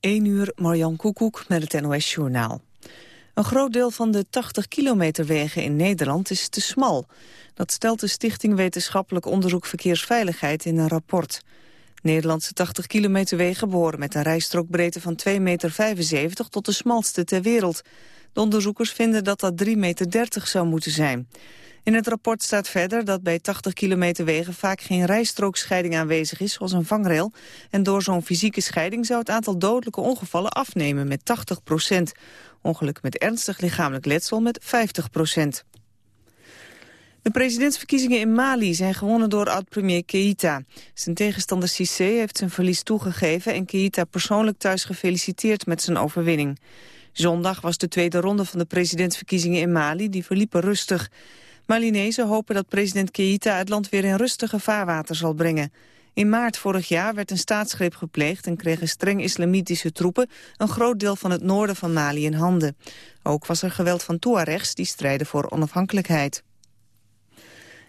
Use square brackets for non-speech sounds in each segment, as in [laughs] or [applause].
1 uur, Marjan Koekoek met het NOS-journaal. Een groot deel van de 80 kilometer wegen in Nederland is te smal. Dat stelt de Stichting Wetenschappelijk Onderzoek Verkeersveiligheid in een rapport. Nederlandse 80 kilometer wegen behoren met een rijstrookbreedte van 2,75 meter tot de smalste ter wereld. De onderzoekers vinden dat dat 3,30 meter zou moeten zijn. In het rapport staat verder dat bij 80 kilometer wegen vaak geen rijstrookscheiding aanwezig is, zoals een vangrail. En door zo'n fysieke scheiding zou het aantal dodelijke ongevallen afnemen met 80 procent. Ongeluk met ernstig lichamelijk letsel met 50 procent. De presidentsverkiezingen in Mali zijn gewonnen door oud-premier Keïta. Zijn tegenstander Cissé heeft zijn verlies toegegeven... en Keïta persoonlijk thuis gefeliciteerd met zijn overwinning. Zondag was de tweede ronde van de presidentsverkiezingen in Mali. Die verliepen rustig. Malinezen hopen dat president Keïta het land weer in rustige vaarwater zal brengen. In maart vorig jaar werd een staatsgreep gepleegd en kregen streng islamitische troepen een groot deel van het noorden van Mali in handen. Ook was er geweld van Tuaregs die strijden voor onafhankelijkheid.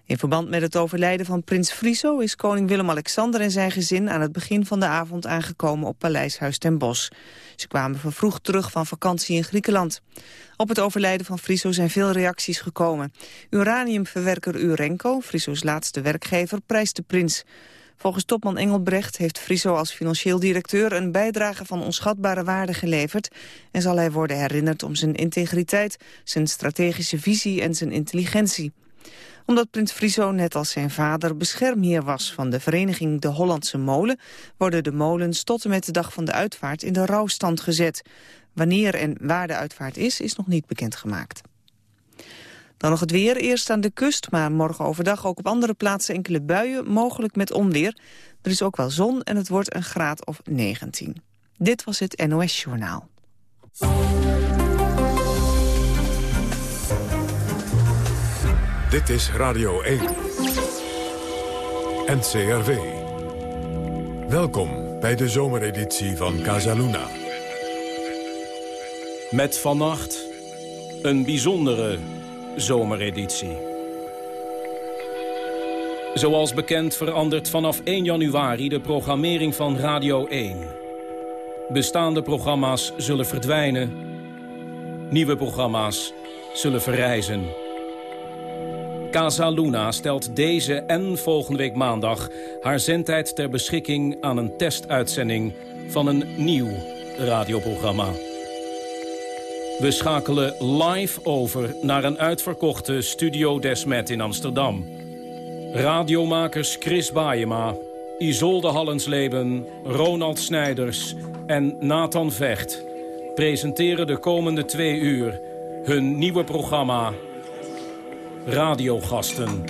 In verband met het overlijden van prins Friso is koning Willem-Alexander en zijn gezin aan het begin van de avond aangekomen op Paleishuis ten Bosch. Ze kwamen vervroegd terug van vakantie in Griekenland. Op het overlijden van Friso zijn veel reacties gekomen. Uraniumverwerker Urenco, Friso's laatste werkgever, prijst de prins. Volgens topman Engelbrecht heeft Friso als financieel directeur een bijdrage van onschatbare waarde geleverd en zal hij worden herinnerd om zijn integriteit, zijn strategische visie en zijn intelligentie omdat prins Friso net als zijn vader beschermheer was van de vereniging De Hollandse Molen, worden de molens tot en met de dag van de uitvaart in de rouwstand gezet. Wanneer en waar de uitvaart is, is nog niet bekendgemaakt. Dan nog het weer, eerst aan de kust, maar morgen overdag ook op andere plaatsen enkele buien, mogelijk met onweer. Er is ook wel zon en het wordt een graad of 19. Dit was het NOS Journaal. Dit is Radio 1. NCRV. Welkom bij de zomereditie van Casaluna. Met vannacht een bijzondere zomereditie. Zoals bekend verandert vanaf 1 januari de programmering van Radio 1. Bestaande programma's zullen verdwijnen. Nieuwe programma's zullen verrijzen. Casa Luna stelt deze en volgende week maandag... haar zendtijd ter beschikking aan een testuitzending van een nieuw radioprogramma. We schakelen live over naar een uitverkochte Studio Desmet in Amsterdam. Radiomakers Chris Baayema, Isolde Hallensleben, Ronald Snijders en Nathan Vecht... presenteren de komende twee uur hun nieuwe programma radiogasten.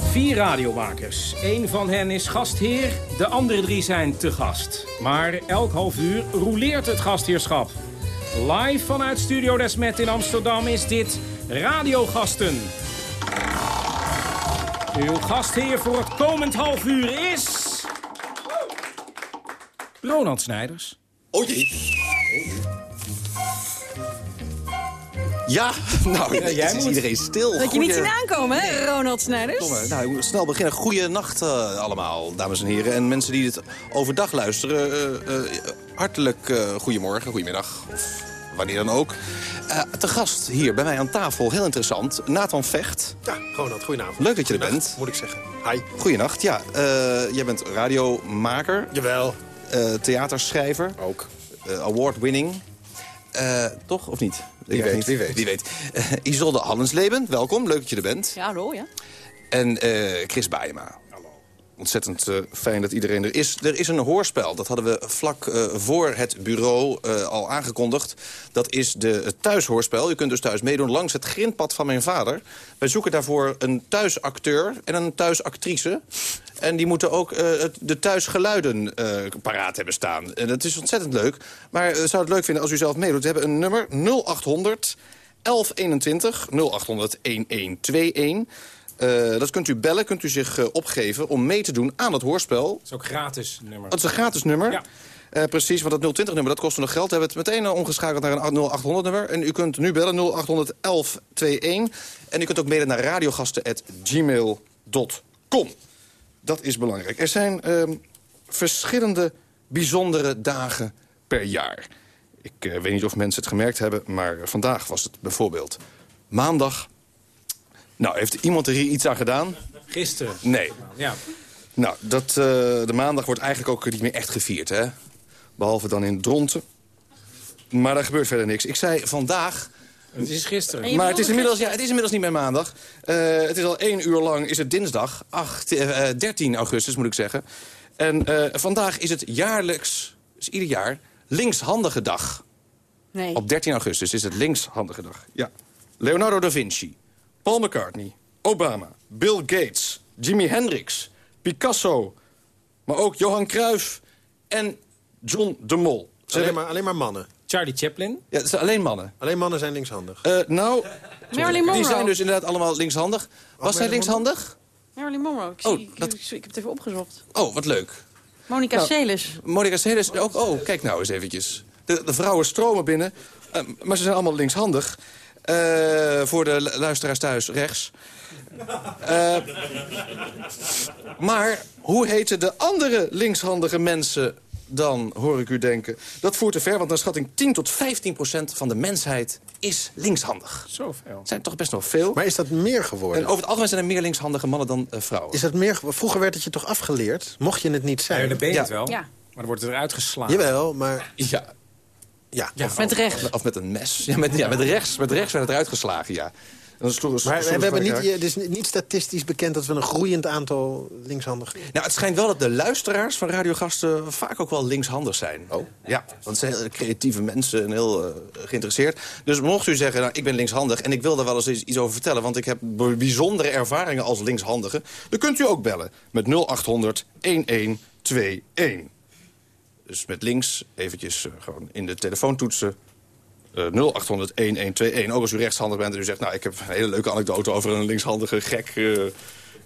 Vier radiomakers. Eén van hen is gastheer, de andere drie zijn te gast. Maar elk half uur roleert het gastheerschap. Live vanuit Studio Desmet in Amsterdam is dit radiogasten. Uw gastheer voor het komend half uur is... Ronald Snijders. Oh jee. Ja, [laughs] nou, ja, jij is moet. iedereen stil. Dat je niet zien aankomen, hè, Ronald Snijders? Tomme, nou, ik moet snel beginnen. Goeienacht uh, allemaal, dames en heren. En mensen die dit overdag luisteren, uh, uh, hartelijk goedemorgen, goedemiddag. Of wanneer dan ook. Uh, te gast hier bij mij aan tafel, heel interessant, Nathan Vecht. Ja, Ronald, goedenavond. Leuk dat je er bent. Moet ik zeggen. Hi. Goedenacht, ja. Uh, jij bent radiomaker. Jawel. Uh, theaterschrijver. Ook. Award-winning. toch, of niet? Wie weet, wie weet. Wie weet. Isolde Hallensleben, welkom. Leuk dat je er bent. Ja, hallo, ja. En Chris Baayema ontzettend uh, fijn dat iedereen er is. Er is een hoorspel, dat hadden we vlak uh, voor het bureau uh, al aangekondigd. Dat is de, het thuishoorspel. U kunt dus thuis meedoen langs het grindpad van mijn vader. Wij zoeken daarvoor een thuisacteur en een thuisactrice. En die moeten ook de thuisgeluiden paraat hebben staan. En dat is ontzettend leuk. Maar zou het leuk vinden als u zelf meedoet. We hebben een nummer 0800 1121 0800 1121. Uh, dat kunt u bellen, kunt u zich uh, opgeven om mee te doen aan het hoorspel. Dat is ook gratis nummer. Dat is een gratis nummer. Ja. Eh, precies, want dat 020-nummer dat kostte nog geld. We hebben het meteen eh, omgeschakeld naar een 0800-nummer. En u kunt nu bellen 0800 1121. En u kunt ook mailen naar radiogasten.gmail.com. Dat is belangrijk. Er zijn ehm, verschillende bijzondere dagen per jaar. Ik eh, weet niet of mensen het gemerkt hebben, maar vandaag was het bijvoorbeeld maandag. Nou, heeft iemand er hier iets aan gedaan? Gisteren. Nee. Ja. Nou, dat, eh, de maandag wordt eigenlijk ook niet meer echt gevierd, hè? Behalve dan in Dronten. Maar daar gebeurt verder niks. Ik zei vandaag... Het is gisteren. Maar het is, inmiddels, ja, het is inmiddels niet meer maandag. Eh, het is al één uur lang, is het dinsdag, 8, eh, 13 augustus moet ik zeggen. En eh, vandaag is het jaarlijks, is ieder jaar, linkshandige dag. Nee. Op 13 augustus is het linkshandige dag. Ja. Leonardo da Vinci, Paul McCartney, Obama, Bill Gates, Jimi Hendrix, Picasso... maar ook Johan Cruijff en John de Mol. Ze Alleen maar, alleen maar mannen. Charlie Chaplin. Ja, het zijn alleen mannen. Alleen mannen zijn linkshandig. Eh, nou, Marilyn Monroe. die zijn dus inderdaad allemaal linkshandig. Was zij Marilyn linkshandig? Marilyn Monroe. Ik, zie, Oh, ik, dat- ik, ik heb het even opgezocht. Oh, wat leuk. Monica Nou, Seles. Monica Seles ook. Oh, kijk nou eens eventjes. De, de vrouwen stromen binnen, eh, maar ze zijn allemaal linkshandig. Eh, voor de lu- luisteraars thuis rechts. Eh, maar hoe heten de andere linkshandige mensen dan, hoor ik u denken? Dat voert te ver, want naar schatting 10 tot 15 procent van de mensheid is linkshandig. Zoveel. Zijn toch best nog veel. Maar is dat meer geworden? En over het algemeen zijn er meer linkshandige mannen dan eh, vrouwen. Is dat meer, ge- vroeger werd het je toch afgeleerd? Mocht je het niet Ja, zijn? dan ben je Ja. het wel. Ja. Maar dan wordt het eruit geslagen. Jawel, maar Ja, ja. Ja. Of- Met rechts. Of met een mes. Ja, met, ja, met rechts. Met rechts werd het eruit geslagen, ja. En Maar we, hebben niet, het is niet statistisch bekend dat we een groeiend aantal linkshandigen... Nou, het schijnt wel dat de luisteraars van radiogasten vaak ook wel linkshandig zijn. Oh? Ja, want ze zijn heel creatieve mensen en heel eh, geïnteresseerd. Dus mocht u zeggen, nou, ik ben linkshandig en ik wil daar wel eens iets over vertellen... want ik heb bijzondere ervaringen als linkshandige... dan kunt u ook bellen met 0800 1121. Dus met links eventjes eh, gewoon in de telefoon toetsen... Eh, 0800 1121. Ook als u rechtshandig bent en u zegt... nou, ik heb een hele leuke anekdote over een linkshandige gek... eh,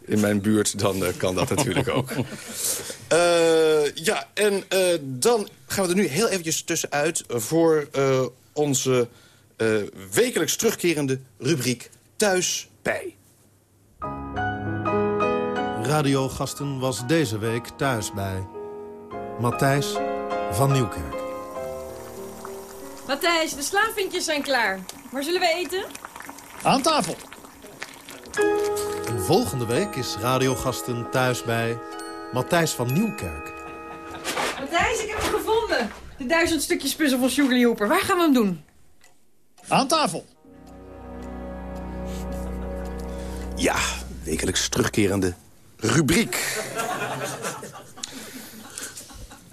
in mijn buurt, dan eh, kan dat natuurlijk ook. [laughs] Eh, ja, en eh, dan gaan we er nu heel eventjes tussenuit... voor eh, onze eh, wekelijks terugkerende rubriek Thuis bij. Radiogasten was deze week thuis bij Matthijs van Nieuwkerk. Matthijs, de slaafvinkjes zijn klaar. Waar zullen we eten? Aan tafel! En volgende week is Radiogasten thuis bij Matthijs van Nieuwkerk. Matthijs, ik heb hem gevonden. De duizend stukjes puzzel van Sugarly Hooper. Waar gaan we hem doen? Aan tafel! Ja, wekelijks terugkerende rubriek.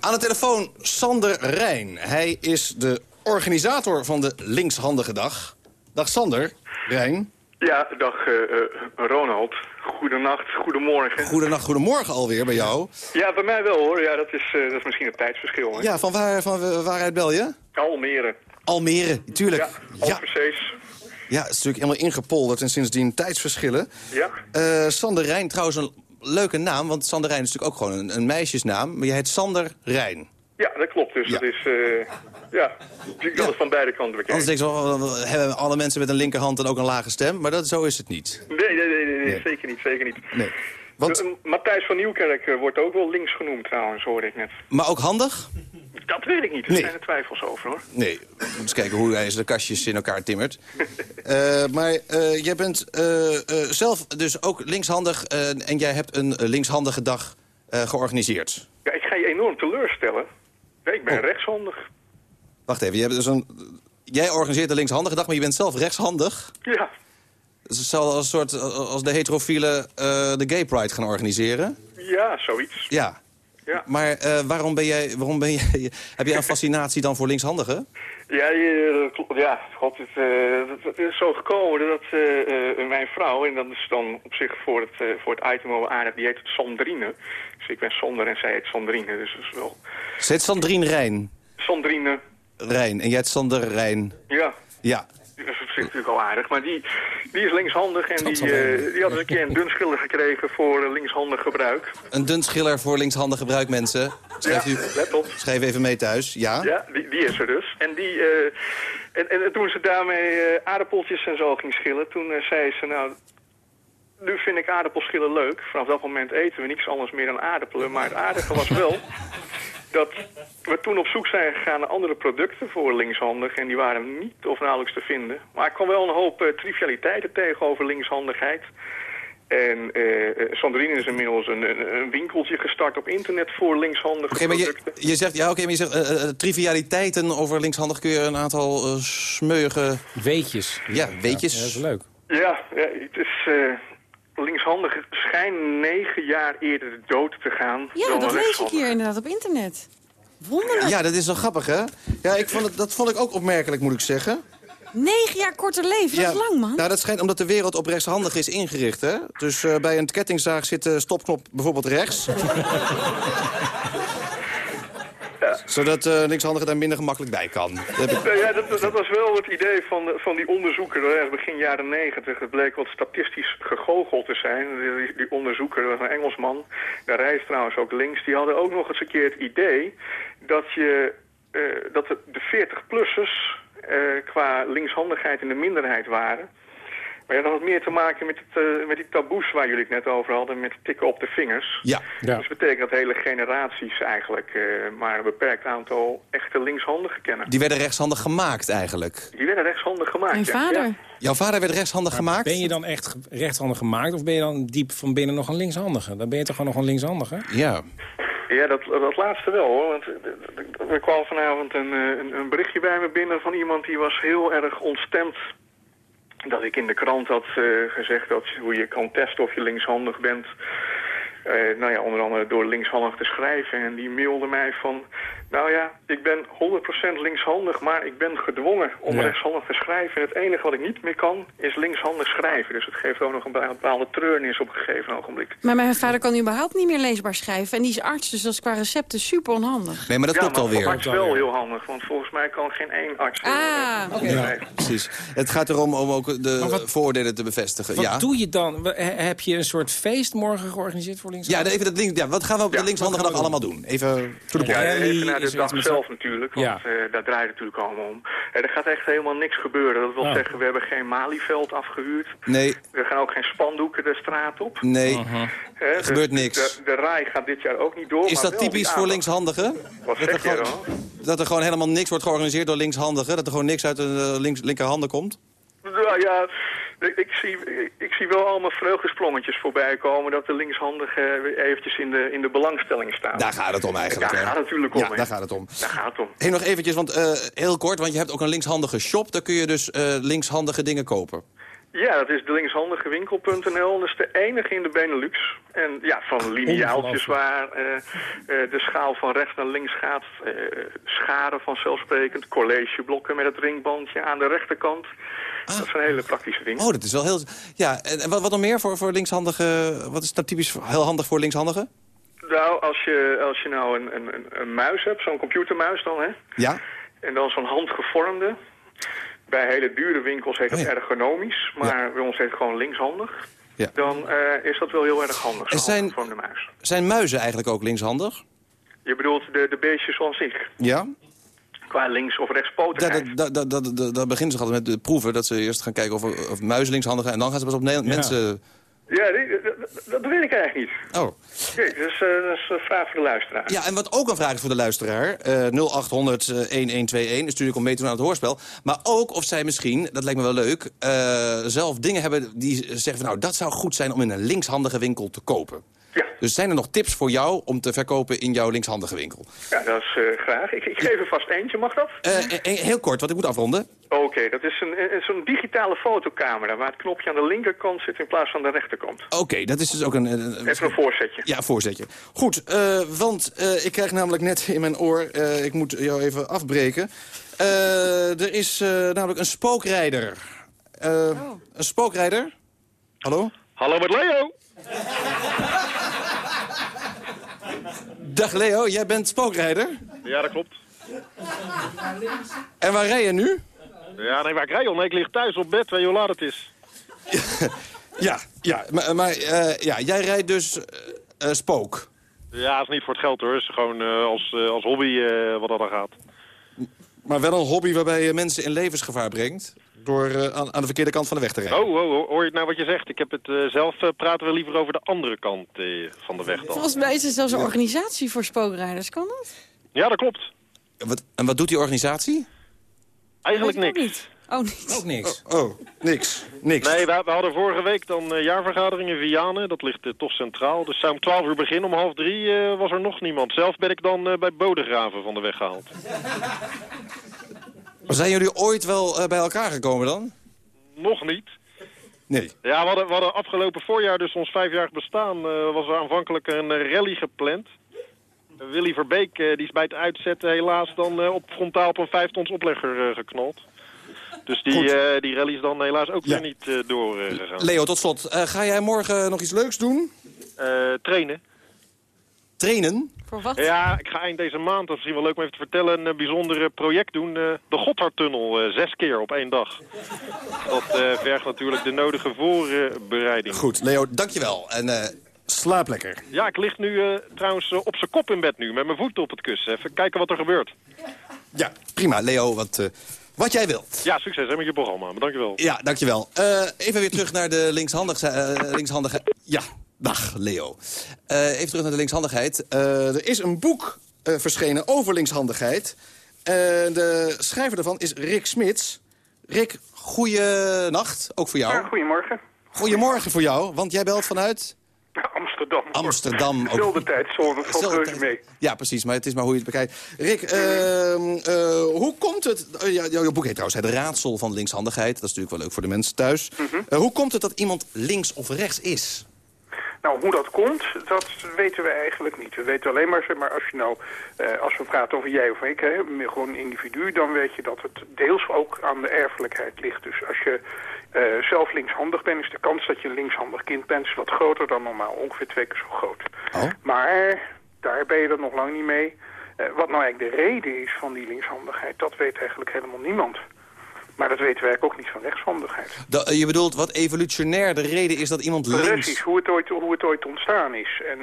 Aan de telefoon Sander Rijn. Hij is de organisator van de Linkshandige Dag. Dag Sander Rijn. Ja, dag eh, Ronald. Goedenacht, goedemorgen. Goedenacht, goedemorgen alweer bij jou. Ja, bij mij wel hoor. Ja, dat is, eh, dat is misschien een tijdsverschil. Hè? Ja, van, waar, van waaruit bel je? Almere. Almere, tuurlijk. Ja, Ja, Overzees. ja, het is natuurlijk helemaal ingepolderd en sindsdien tijdsverschillen. Ja. Sander Rijn, trouwens een leuke naam, want Sander Rijn is natuurlijk ook gewoon een, een meisjesnaam. Maar je heet Sander Rijn. ja, dat klopt. Dus Ja. dat is, eh, ja, ik kan het van beide kanten bekijken. Anders denk je, wel, hebben alle mensen met een linkerhand dan ook een lage stem? Maar dat, zo is het niet. Nee, nee, nee, nee, nee, Nee. zeker niet, zeker niet. Nee. Want, Eh, Matthijs van Nieuwkerk eh, wordt ook wel links genoemd trouwens, hoorde ik net. maar ook handig? Dat weet ik niet, er Nee. zijn er twijfels over hoor. Nee, we moeten eens kijken hoe hij de kastjes in elkaar timmert. [laughs] Eh, maar eh, jij bent eh, zelf dus ook linkshandig en jij hebt een linkshandige dag georganiseerd. Ja, ik ga je enorm teleurstellen. Ik ben Oh. rechtshandig. Wacht even, hebt dus een, jij organiseert de linkshandige dag, maar je bent zelf rechtshandig. Ja, Dus het zal als, een soort, als de heterofielen eh, de gay pride gaan organiseren. ja, zoiets. Ja, Ja. maar eh, waarom ben jij, waarom ben jij, [laughs] heb jij een fascinatie dan voor linkshandigen? Ja, ja god, het, eh, het- het is zo gekomen dat eh, mijn vrouw, en dat is dan op zich voor het, eh, voor het item wel aardig, die heet Sandrine. Dus ik ben Sander en zij heet Sandrine, dus dat is wel... Ze heet Sandrine Rijn. Sandrine, Rijn. En jij heet Sander Rijn. ja, Ja. Dat is op zich natuurlijk al aardig. Maar die, die is linkshandig en die, eh, die had eens een keer een dunschiller gekregen voor eh, linkshandig gebruik. Een dunschiller voor linkshandig gebruik, mensen. Schrijf, u, let op. schrijf even mee thuis. Ja? Ja, die, die is er dus. En, die, eh, en, en toen ze daarmee aardappeltjes en zo ging schillen, toen zei ze, nou, nu vind ik aardappelschillen leuk. Vanaf dat moment eten we niets anders meer dan aardappelen. Maar het aardige was wel dat we toen op zoek zijn gegaan naar andere producten voor linkshandig. En die waren niet of nauwelijks te vinden. Maar ik kwam wel een hoop eh, trivialiteiten tegen over linkshandigheid. En eh eh, Sandrine is inmiddels een, een, een winkeltje gestart op internet voor linkshandige Oké, maar je, producten. je zegt, ja, oké, maar je zegt trivialiteiten over linkshandig kun je een aantal smeuige... Weetjes. Ja, weetjes. Ja, dat is leuk. Ja, ja het is... linkshandigen schijnen negen jaar eerder de dood te gaan. Ja, dan dat lees ik hier inderdaad op internet. Wonderlijk. Ja, dat is wel grappig, hè? Ja, ik vond het, dat vond ik ook opmerkelijk, moet ik zeggen. Negen jaar korter leven, dat ja, is lang, man. Nou, dat schijnt omdat de wereld op rechtshandig is ingericht, hè? Dus eh, bij een kettingzaag zit de stopknop bijvoorbeeld rechts. [laughs] Zodat eh linkshandige daar minder gemakkelijk bij kan. Dat ik- ja, dat, dat was wel het idee van, van die onderzoeker, begin jaren negentig. Het bleek wat statistisch gegoocheld te zijn. Die, die onderzoeker, dat was een Engelsman, daar reist trouwens ook links, die hadden ook nog eens een keer het idee dat, je, eh, dat de, de 40-plussers eh, qua linkshandigheid in de minderheid waren. Maar ja, dat had meer te maken met, het, eh, met die taboes waar jullie het net over hadden, met tikken op de vingers. Ja. Ja. Dus dat betekent dat hele generaties eigenlijk eh, maar een beperkt aantal echte linkshandigen kennen. Die werden rechtshandig gemaakt, eigenlijk. Die werden rechtshandig gemaakt. Mijn ja. vader. Ja. Jouw vader werd rechtshandig gemaakt? Ben je dan echt rechtshandig gemaakt of ben je dan diep van binnen nog een linkshandige? Dan ben je toch gewoon nog een linkshandige? Ja. Ja, dat, dat laatste wel hoor. Want eh, er kwam vanavond een, een, een berichtje bij me binnen van iemand die was heel erg ontstemd. Dat ik in de krant had eh, gezegd dat hoe je kan testen of je linkshandig bent. Eh, nou ja, onder andere door linkshandig te schrijven. En die mailde mij van, nou ja, ik ben 100% linkshandig, maar ik ben gedwongen om Ja. rechtshandig te schrijven. En het enige wat ik niet meer kan, is linkshandig schrijven. Dus het geeft ook nog een bepaalde treurnis op een gegeven ogenblik. Maar mijn vader kan überhaupt niet meer leesbaar schrijven. En die is arts, dus dat is qua recepten super onhandig. Nee, maar dat ja, klopt maar alweer. arts wel heel handig, want volgens mij kan geen één arts... Ah, oké. Ja, precies. Het gaat erom om ook de wat- vooroordelen te bevestigen. Wat ja. doe je dan? Heb je een soort feest morgen georganiseerd voor Ja, linkshandigen? even dat links, ja, wat gaan we op de Ja, linkshandige dag allemaal doen? Even to the Ja, point. Ja, rally even naar is de er dag met zelf natuurlijk, want Ja. eh, daar draait het natuurlijk allemaal om. Eh, er gaat echt helemaal niks gebeuren. Dat wil Ah. zeggen, we hebben geen Malieveld afgehuurd. Nee, Er gaan ook geen spandoeken de straat op. nee. Hè, dus gebeurt niks. De, de RAI gaat dit jaar ook niet door. Is maar dat typisch voor linkshandigen? Wat Dat er, zeg je gewoon, dan? dat er gewoon helemaal niks wordt georganiseerd door linkshandigen? Dat er gewoon niks uit de eh, links, linkerhanden komt? Nou ja, ik, ik zie, ik zie wel allemaal vreugdesplommetjes voorbij komen... dat de linkshandigen weer eventjes in de, in de belangstelling staan. Daar gaat het om eigenlijk. Daar hè? gaat het natuurlijk om, Ja, daar gaat het om. Daar gaat het om. Hey, nog eventjes, want eh, heel kort, want je hebt ook een linkshandige shop. Daar kun je dus eh, linkshandige dingen kopen. Ja, dat is de linkshandigewinkel.nl. Dat is de enige in de Benelux. En ja, van lineaaltjes waar eh, eh, de schaal van rechts naar links gaat. eh, scharen vanzelfsprekend. Collegeblokken met het ringbandje aan de rechterkant. Dat is een hele praktische winkel. Oh, dat is wel heel... Ja, en en wat, wat nog meer voor, voor linkshandige... Wat is nou typisch heel handig voor linkshandigen? Nou, als je, als je nou een, een, een- een muis hebt, zo'n computermuis dan, hè. Ja? En dan zo'n handgevormde. Bij hele dure winkels heet dat Oh ja. ergonomisch. Maar bij ons heet het gewoon linkshandig. Ja. Dan eh, is dat wel heel erg handig, Er zijn- muis. Zijn muizen eigenlijk ook linkshandig? Je bedoelt de, de beestjes van zich. Ja? Qua links- of rechtspotigheid. dat, dat, dat, dat, dat beginnen ze altijd met de proeven. Dat ze eerst gaan kijken of, of muizen linkshandig zijn. En dan gaan ze pas op mensen... Ja, dat, weet ik eigenlijk niet. Oh. Kijk, dat is, eh, dat is een vraag voor de luisteraar. Ja, en wat ook een vraag is voor de luisteraar... eh 0800 eh, 1121 is natuurlijk om mee te doen aan het hoorspel. Maar ook of zij misschien, dat lijkt me wel leuk... eh, zelf dingen hebben die zeggen van... nou, dat zou goed zijn om in een linkshandige winkel te kopen. Ja, Dus zijn er nog tips voor jou om te verkopen in jouw linkshandige winkel? ja dat is eh, graag. Ik, ik geef er vast eentje, mag dat? Eh, eh, heel kort, want ik moet afronden. Oké, dat is een, een- zo'n digitale fotocamera... waar het knopje aan de linkerkant zit in plaats van de rechterkant. Oké, dat is dus ook een... Even een voorzetje. Ja, voorzetje. Goed, eh, want eh, ik krijg namelijk net in mijn oor... eh, ik moet jou even afbreken. Eh, er is eh, namelijk een spookrijder. Eh, Een spookrijder? Hallo? Hallo met Leo. Dag Leo, jij bent spookrijder. Ja, dat klopt. En waar rij je nu? Ja, nee, waar ik rij. Nee, ik lig thuis op bed, weet je hoe laat het is. Ja, ja maar, maar eh, ja, jij rijdt dus eh, eh, spook. Ja, is niet voor het geld hoor. is gewoon als, als hobby wat dat dan gaat. Maar wel een hobby waarbij je mensen in levensgevaar brengt... door eh, aan, aan de verkeerde kant van de weg te rijden. Oh, oh, oh, hoor je nou wat je zegt? Ik heb het eh, zelf eh, praten we liever over de andere kant eh, van de weg dan. Volgens mij is er zelfs een organisatie voor spookrijders. Kan dat? Ja, dat klopt. Wat, en wat doet die organisatie? Eigenlijk niks. niet. Oh, niet. Ook niks. Oh, niks. Niks. Nee, we, we hadden vorige week dan eh, jaarvergadering in Vianen. Dat ligt eh, toch centraal. Dus zou om 12 uur beginnen. Om half drie eh, was er nog niemand. Zelf ben ik dan eh, bij Bodegraven van de weg gehaald. [laughs] Zijn jullie ooit wel eh, bij elkaar gekomen dan? Nog niet. Nee. Ja, we hadden, we hadden afgelopen voorjaar, dus ons vijfjarig bestaan, eh, was er aanvankelijk een rally gepland. Willy Verbeek eh, die is bij het uitzetten helaas dan eh, op frontaal op een vijftons oplegger eh, geknald. Dus die, eh, die rally is dan helaas ook Ja. weer niet eh, doorgegaan. Leo, tot slot. eh, ga jij morgen nog iets leuks doen? Eh trainen. Trainen? Voor wat? Ja, ik ga eind deze maand, dat is misschien wel leuk om even te vertellen, een eh, bijzonder eh, project doen. eh, de Gotthardtunnel, eh, zes keer op één dag. Dat eh, vergt natuurlijk de nodige voorbereiding. Goed, Leo, dankjewel. En eh, slaap lekker. Ja, ik lig nu eh, trouwens eh, op zijn kop in bed nu, met mijn voeten op het kussen. Even kijken wat er gebeurt. Ja, prima. Leo, wat, eh, wat jij wil. Ja, succes hè, met je programma. Maar dankjewel. Ja, dankjewel. Eh even weer terug naar de linkshandige... eh, linkshandige ja, dag Leo. Eh, even terug naar de linkshandigheid. Eh, er is een boek eh, verschenen over linkshandigheid. De schrijver daarvan is Rick Smits. Rick, nacht, ook voor jou. Ja, goedemorgen. Goedemorgen voor jou, want jij belt vanuit Amsterdam. Amsterdam. ook. Dezelfde tijd, zone valt reuze mee. Ja, precies, maar het is maar hoe je het bekijkt. Rick, ehm, eh, hoe komt het... eh, jouw boek heet trouwens Het Raadsel van Linkshandigheid. Dat is natuurlijk wel leuk voor de mensen thuis. Mhm. Eh, hoe komt het dat iemand links of rechts is? Nou, hoe dat komt, dat weten we eigenlijk niet. We weten alleen maar, zeg maar als, je nou, eh, als we praten over jij of ik, hè, gewoon een individu... dan weet je dat het deels ook aan de erfelijkheid ligt. Dus als je eh, zelf linkshandig bent, is de kans dat je een linkshandig kind bent... wat groter dan normaal, ongeveer twee keer zo groot. Oh. Maar daar ben je er nog lang niet mee. Eh, wat nou eigenlijk de reden is van die linkshandigheid, dat weet eigenlijk helemaal niemand. Maar dat weten we eigenlijk ook niet van rechtshandigheid. Da- eh, je bedoelt wat evolutionair de reden is dat iemand links... Precies, hoe het ooit, hoe het ooit ontstaan is. En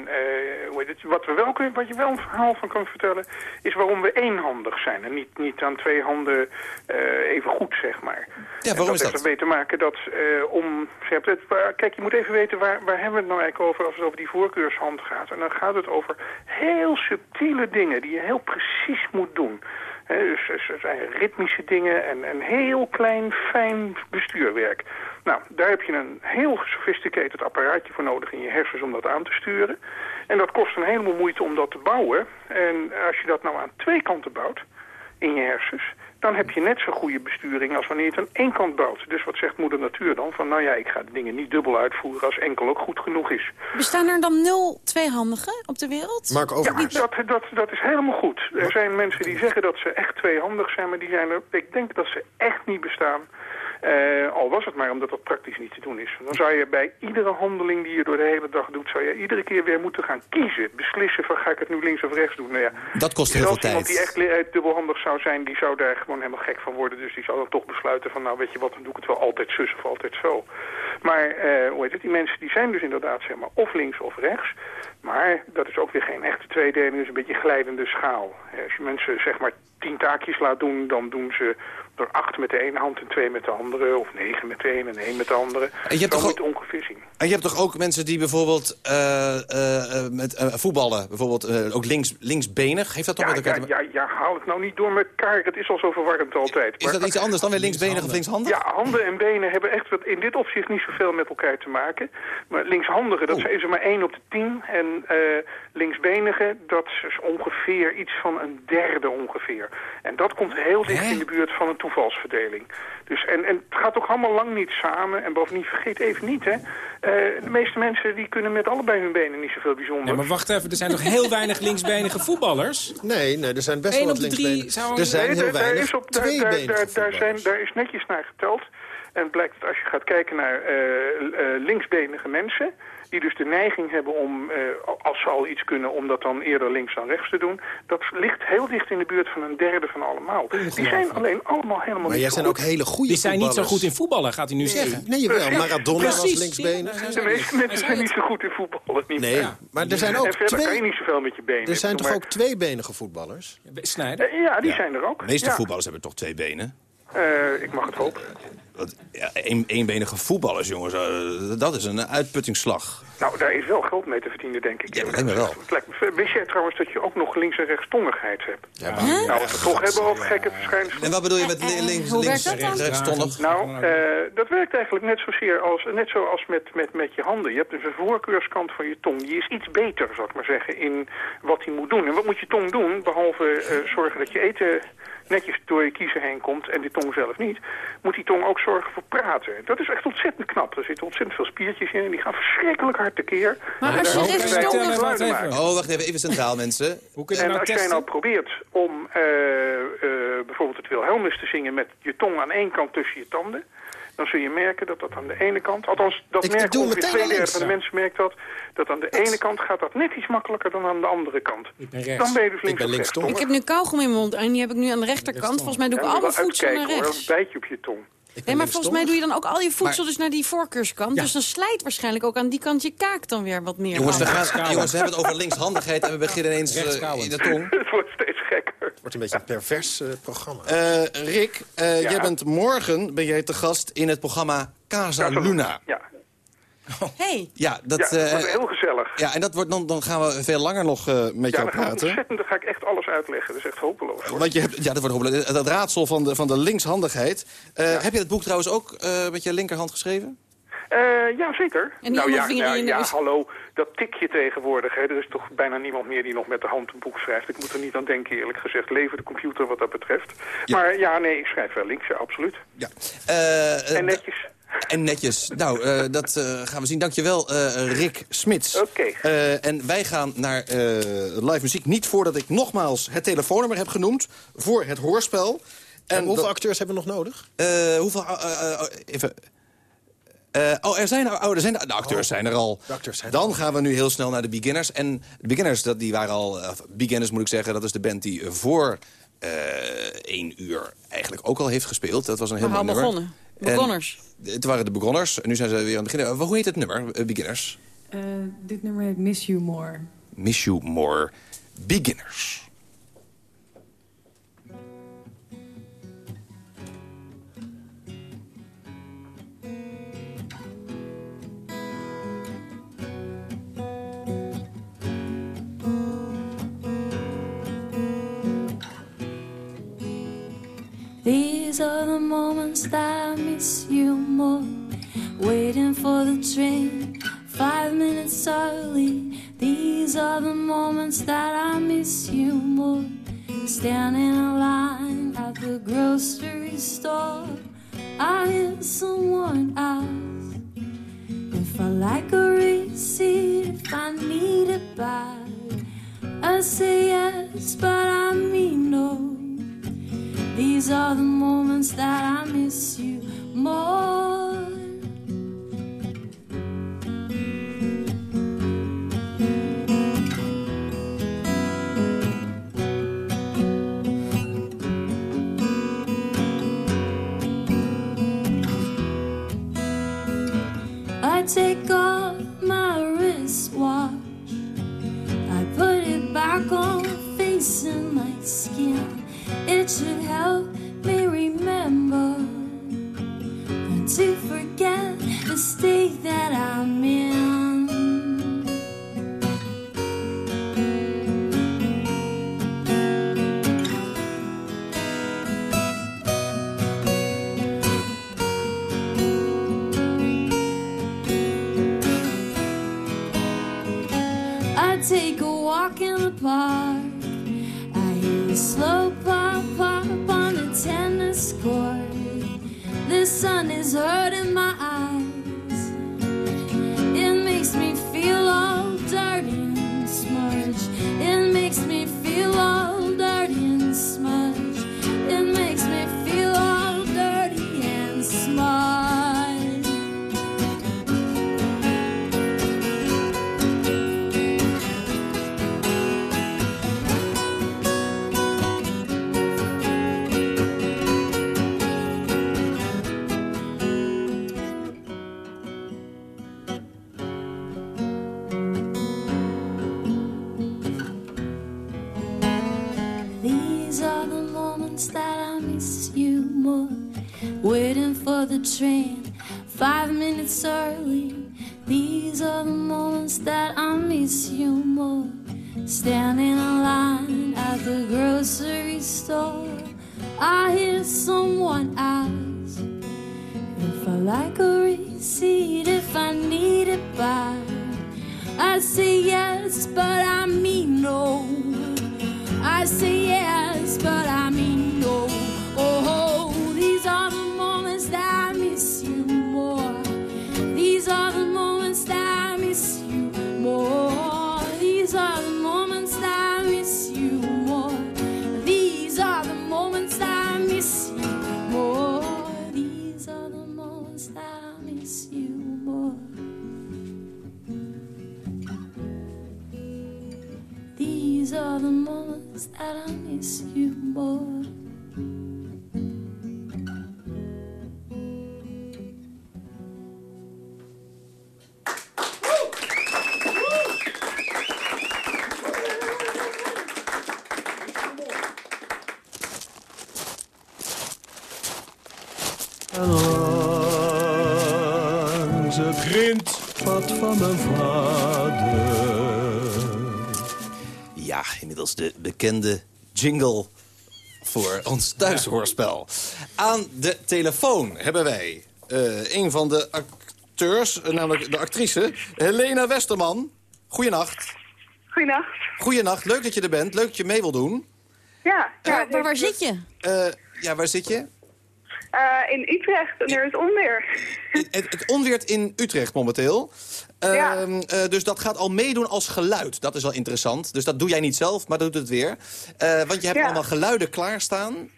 hoe heet het, wat, we wel kunnen, wat je wel een verhaal van kan vertellen... is waarom we eenhandig zijn en niet, niet aan twee handen eh, even goed, zeg maar. Ja, waarom dat is heeft dat? ermee te maken dat om... het, waar- kijk, je moet even weten waar, waar hebben we het nou eigenlijk over... als het over die voorkeurshand gaat. En dan gaat het over heel subtiele dingen die je heel precies moet doen... Dus dus er zijn ritmische dingen en, en heel klein, fijn bestuurwerk. Nou, daar heb je een heel sophisticated apparaatje voor nodig in je hersens om dat aan te sturen. En dat kost een heleboel moeite om dat te bouwen. En als je dat nou aan twee kanten bouwt, in je hersens... dan heb je net zo goede besturing als wanneer je het aan één kant bouwt. Dus wat zegt moeder natuur dan? Van nou ja, ik ga de dingen niet dubbel uitvoeren als enkel ook goed genoeg is. Bestaan er dan nul tweehandigen op de wereld? Mark Ja, Overmars. dat, dat, dat is helemaal goed. Er zijn mensen die zeggen dat ze echt tweehandig zijn, maar die zijn er, ik denk dat ze echt niet bestaan. Eh, al was het maar omdat dat praktisch niet te doen is. Dan zou je bij iedere handeling die je door de hele dag doet, zou je iedere keer weer moeten gaan kiezen. Beslissen van ga ik het nu links of rechts doen. Nou ja, Dat kost heel veel zelfs iemand tijd. die echt eh, dubbelhandig zou zijn, die zou daar gewoon helemaal gek van worden. Dus die zou dan toch besluiten van nou weet je wat, dan doe ik het wel altijd zus of altijd zo. Maar eh, hoe heet het, die mensen die zijn dus inderdaad zeg maar of links of rechts. Maar dat is ook weer geen echte tweedeling, dus een beetje glijdende schaal. Als je mensen zeg maar tien taakjes laat doen, dan doen ze door acht met de ene hand en twee met de andere. Of negen met de ene en één met de andere. En je hebt toch ook- ongeveer zien. En je hebt toch ook mensen die bijvoorbeeld eh, eh, eh, met voetballen, bijvoorbeeld ook links, linksbenig, heeft dat toch Ja, met ja, elkaar te maken? ja, ja, haal het nou niet door elkaar. Het is al zo verwarrend altijd. Is dat iets anders dan weer linksbenig of linkshandig? Ja, handen en benen hebben echt wat in dit opzicht niet zoveel met elkaar te maken. Maar linkshandigen, dat is er maar 1 op de 10. En linksbenigen, dat is ongeveer iets van een derde ongeveer. En dat komt heel dicht Hè? in de buurt van een toevalsverdeling. Dus, en, en het gaat ook allemaal lang niet samen. En bovendien, vergeet even niet, hè. eh, de meeste mensen die kunnen met allebei hun benen niet zoveel bijzonder. Ja, maar wacht even, er zijn toch heel weinig linksbenige voetballers? Nee, nee, er zijn best wel op wat de drie linksbenen. zou- Er zijn Nee, heel daar- is op- daar- tweebenige daar, daar, daar, zijn, daar is netjes naar geteld. En het blijkt dat als je gaat kijken naar eh, eh, linksbenige mensen... die dus de neiging hebben om, eh, als ze al iets kunnen, om dat dan eerder links dan rechts te doen. Dat ligt heel dicht in de buurt van een derde van allemaal. Die zijn alleen allemaal helemaal Maar niet jij zijn goed. ook hele goede Die zijn niet zo goed in voetballen, gaat hij nu zeggen. Nee, jawel. Maradona was Precies. linksbenig. Zie je, De meeste mensen zijn niet zo goed in voetballen. Niet Nee, maar er zijn ook en verder kan je twee... niet zoveel met je benen. Er zijn toch bedoel, ook tweebenige voetballers? Snijder? maar- Eh, Ja, die zijn er ook. De meeste ja. voetballers hebben toch twee benen? Eh, ik mag het hopen. Wat- Ja, een, eenbenige voetballers, jongens, eh, dat is een uitputtingsslag. Nou, daar is wel geld mee te verdienen, denk ik. Ja, dat lijkt me wel. Wist jij trouwens dat je ook nog links- en rechtstongigheid hebt? Ja, Nou, als we het toch hebben over gekke verschijnselen. En wat bedoel je met Eh, eh, li- links, hoe links, rechtstondig? Nou, eh, dat werkt eigenlijk net zozeer als, net zoals met, met, met je handen. Je hebt dus een voorkeurskant van je tong. Die is iets beter, zal ik maar zeggen, in wat hij moet doen. En wat moet je tong doen, behalve eh, zorgen dat je eten netjes door je kiezen heen komt en die tong zelf niet, moet die tong ook zorgen voor praten. Dat is echt ontzettend knap. Er zitten ontzettend veel spiertjes in en die gaan verschrikkelijk hard tekeer. Maar als je daar rechts moeten wij tong- ook geluiden Wacht even. maken. Oh, wacht even, even centraal, mensen. Hoe kun je En nou als jij nou probeert om eh, eh, bijvoorbeeld het Wilhelmus te zingen met je tong aan één kant tussen je tanden, dan zul je merken dat dat aan de ene kant, althans dat Ik- ik merken ongeveer twee derde van de mensen merkt dat, dat aan de ene kant gaat dat net iets makkelijker dan aan de andere kant. Ik ben rechts. Dan ben je dus links ben of links, rechts. toch? Ik heb nu kauwgom in mijn mond en die heb ik nu aan de rechterkant. Volgens mij doe ik Ja, al mijn voedsel naar uitkijken, hoor, rechts. Een bijtje op je tong. Ik ben Nee, maar volgens mij doe je dan ook al je voedsel Maar- dus naar die voorkeurskant. Ja. Dus dan slijt waarschijnlijk ook aan die kant je kaak dan weer wat meer Jongens, we, gaan, jongens, we hebben het over linkshandigheid en we beginnen ineens Rechtskouwend. in de tong. [laughs] Het wordt gekker. wordt een beetje een pervers eh, programma. Eh, Rick, eh, Ja. jij bent morgen ben jij te gast in het programma Casa Luna. Ja, Hey, Ja, dat, ja, dat wordt heel gezellig. ja en dat wordt, dan, dan gaan we veel langer nog eh, met Ja, jou praten. ontzettend, dan ga ik echt alles uitleggen. Dat is echt hopeloos. hoor. Want je hebt, ja, dat wordt hopelijk. Dat raadsel van de, van de linkshandigheid. Eh, Heb je het boek trouwens ook eh, met je linkerhand geschreven? Eh, ja, zeker. nou ja, vinger ja, hallo, dat tik je tegenwoordig. Hè. Er is toch bijna niemand meer die nog met de hand een boek schrijft. Ik moet er niet aan denken, eerlijk gezegd. Leven de computer wat dat betreft. Maar ja, nee, ik schrijf wel links, ja, absoluut. Ja. Eh, En eh, netjes. En netjes. Nou, eh, dat gaan we zien. Dankjewel, eh Rick Smits. Oké. Eh, en wij gaan naar eh, live muziek. Niet voordat ik nogmaals het telefoonnummer heb genoemd voor het hoorspel. En hoeveel dat- acteurs hebben we nog nodig? eh, hoeveel... even... Eh, oh, er zijn, oh, er zijn de, de acteurs zijn er al. zijn Dan gaan we nu heel snel naar de beginners. En de beginners, dat, die waren al... eh, beginners moet ik zeggen, dat is de band die voor eh één uur eigenlijk ook al heeft gespeeld. Dat was een heel mooi nummer. begonnen. En Begonners. Het waren de begonners. En nu zijn ze weer aan het beginnen. Hoe heet het nummer, beginners? Eh, dit nummer heet Miss You More. Miss You More. Beginners. These are the moments that I miss you more. Waiting for the train, five minutes early. These are the moments that I miss you more. Standing Langs het grindpad van mijn vader. Ja, inmiddels de bekende jingle voor ons thuishoorspel. Aan de telefoon hebben wij eh, een van de acteurs, eh, namelijk de actrice, Helena Westerman. Goeienacht. Goeienacht. Goeienacht, leuk dat je er bent. Leuk dat je mee wil doen. Ja. ja maar waar zit je? Eh, ja, waar zit je? Eh, in Utrecht en er is onweer. Het, het onweert in Utrecht momenteel. Ehm, eh, dus dat gaat al meedoen als geluid. Dat is wel interessant. Dus dat doe jij niet zelf, maar dat doet het weer. Eh, want je hebt Ja. allemaal geluiden klaarstaan.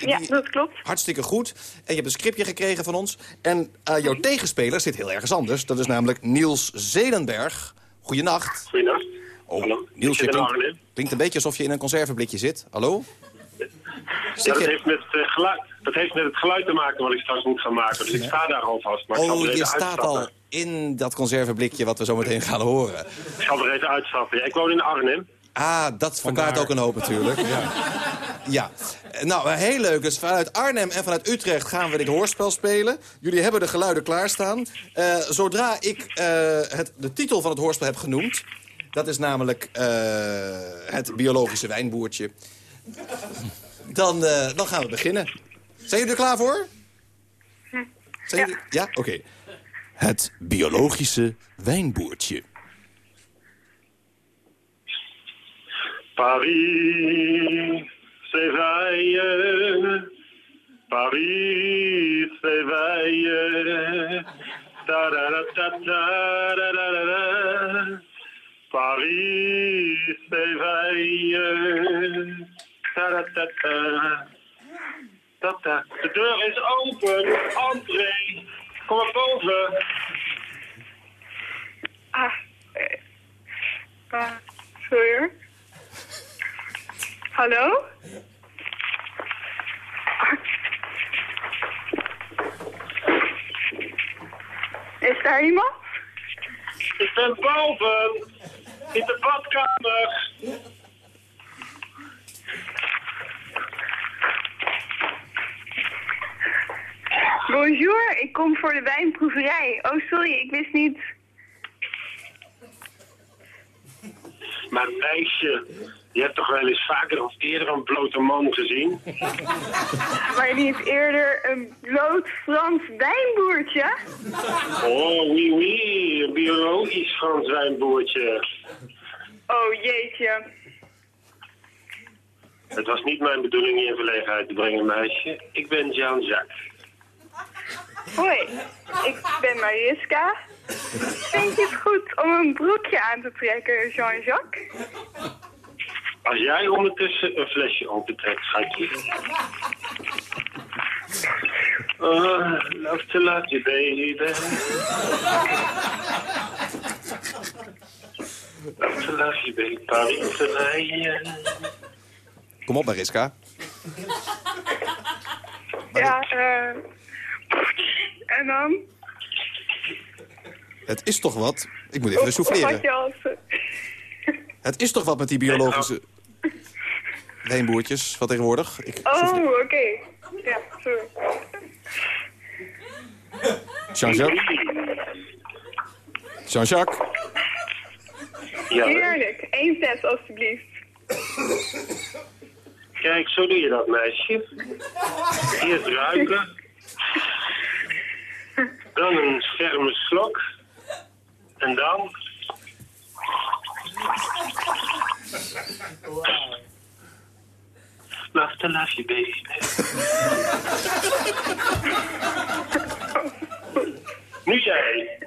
Ja, dat klopt. Hartstikke goed. En je hebt een scriptje gekregen van ons. En eh, jouw tegenspeler zit heel ergens anders. Dat is namelijk Niels Zedenberg. Goeienacht. Goeienacht. Oh, Hallo. Niels, je in klinkt, klinkt een beetje alsof je in een conserveblikje zit. Hallo? Ja, dat, heeft met, eh, geluid, dat heeft met het geluid te maken wat ik straks moet gaan maken. Dus ik sta daar alvast. Maar Oh, je staat uitstappen. al in dat conserveblikje wat we zo meteen gaan horen. Ik zal er even uitstappen. Ja, ik woon in Arnhem. Ah, dat verklaart ook een hoop natuurlijk. Ja. ja. Nou, heel leuk. Dus vanuit Arnhem en vanuit Utrecht gaan we dit hoorspel spelen. Jullie hebben de geluiden klaarstaan. Eh, zodra ik eh, het, de titel van het hoorspel heb genoemd... dat is namelijk het biologische wijnboertje... Dan, eh, dan gaan we beginnen. Zijn jullie er klaar voor? Zijn jullie... Ja? Oké. Het biologische wijnboertje. Paris, s'éveille. Paris s'éveille. Ta-da-da-ta-ta-da-da-da-da. Paris s'éveille. Ta-da-ta-ta. Ta-ta. De deur is open. Entree. Kom maar boven. Ah, eh, ah, sorry. Hallo? Is daar iemand? Ik ben boven. In de badkamer. Bonjour, ik kom voor de wijnproeverij. Oh, sorry, ik wist niet... Maar meisje, je hebt toch wel eens vaker of eerder een blote man gezien? Maar niet eerder een bloot Frans wijnboertje? Oh, oui, oui, een biologisch Frans wijnboertje. Oh, jeetje. Het was niet mijn bedoeling je in verlegenheid te brengen, meisje. Ik ben Jean-Jacques. Hoi, ik ben Mariska. Vind je het goed om een broekje aan te trekken, Jean-Jacques? Als jij ondertussen een flesje opentrekt, schatje. Oh, love to love you, baby. Love to love you, baby. Paris te rijden. Kom op, Mariska. Ja, eh... en dan? Het is toch wat? Ik moet even of souffleren. had je al... Het is toch wat met die biologische... Wijnboertjes van tegenwoordig. Ik Oh, oké. Ja, sorry. Jean-Jacques. Jean-Jacques. Heerlijk. Eén fles, alstublieft. Kijk, zo doe je dat, meisje. Eerst ruiken. Dan een scherme slok. En dan... Love to love you, baby. nu jij.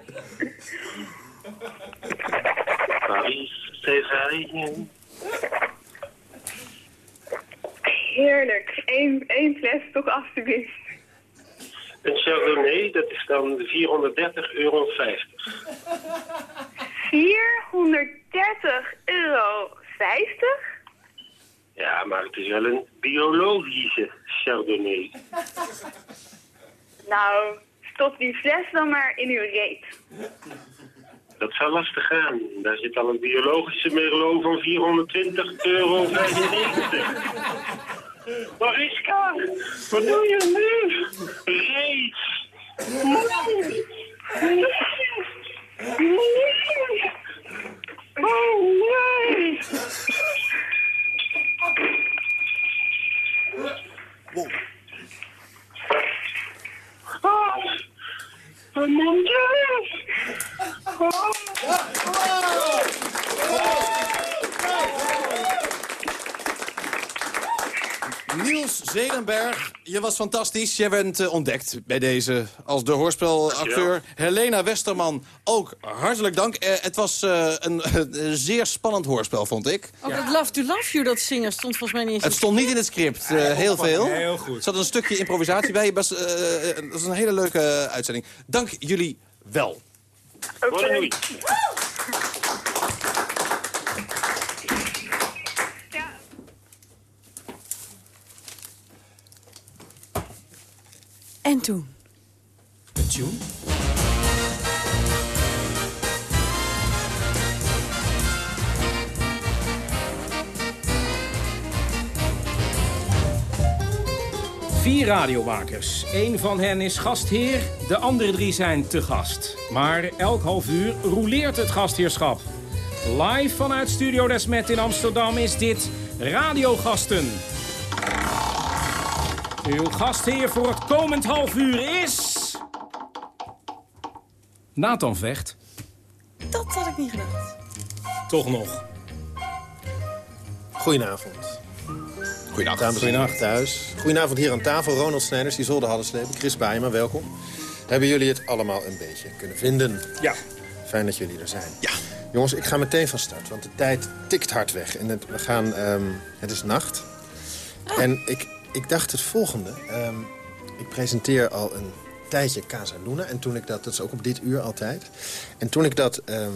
Paris, Séville. Heerlijk. Eén, één fles, toch alstublieft. Een Chardonnay, dat is dan 430,50 euro. 430 euro 50? Ja, maar het is wel een biologische Chardonnay. Nou, stop die fles dan maar in uw reet. Dat zal lastig gaan. Daar zit al een biologische Merlot van 420,95 euro. Mariska, wat doe je nu? Reet. Nee. Nee. Nee. Oh, nee. Oh, mon Dieu. Niels Zelenberg, je was fantastisch. Jij bent eh, ontdekt bij deze als de hoorspelacteur. Helena Westerman, ook hartelijk dank. Eh, het was eh, een [laughs] zeer spannend hoorspel, vond ik. Ook dat Love to Love You, dat zingen, stond volgens mij niet eens Het stond niet in het script, eh, heel veel. Heel goed. Er zat een stukje improvisatie bij. Eh, dat is een hele leuke uitzending. Dank jullie wel. Oké. En toen? Tune? Vier radiomakers. Eén van hen is gastheer, de andere drie zijn te gast. Maar elk half uur rouleert het gastheerschap. Live vanuit Studio Desmet in Amsterdam is dit Radiogasten. Uw gastheer voor het komend half uur is... Nathan Vecht. Dat had ik niet gedacht. Toch nog. Goedenavond. Goedenavond. Dames en heren thuis. Goedenavond hier aan tafel. Ronald Snijders, Isolde Halleslepen, Chris Baaijma, welkom. Hebben jullie het allemaal een beetje kunnen vinden? Ja. Fijn dat jullie er zijn. Ja. Jongens, ik ga meteen van start, want de tijd tikt hard weg. En het, we gaan, ehm, het is nacht. En ik, ik dacht het volgende. Ehm, ik presenteer al een tijdje Casa Luna. En toen ik dat, dat is ook op dit uur altijd. En toen ik dat ehm,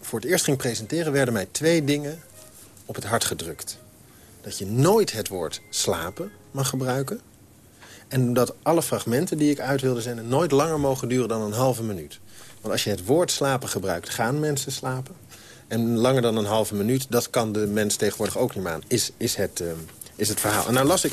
voor het eerst ging presenteren... werden mij twee dingen op het hart gedrukt. Dat je nooit het woord slapen mag gebruiken. En dat alle fragmenten die ik uit wilde zenden... nooit langer mogen duren dan een halve minuut. Want als je het woord slapen gebruikt, gaan mensen slapen. En langer dan een halve minuut, dat kan de mens tegenwoordig ook niet meer aan. Is, is, het, ehm, is het verhaal. En nou las ik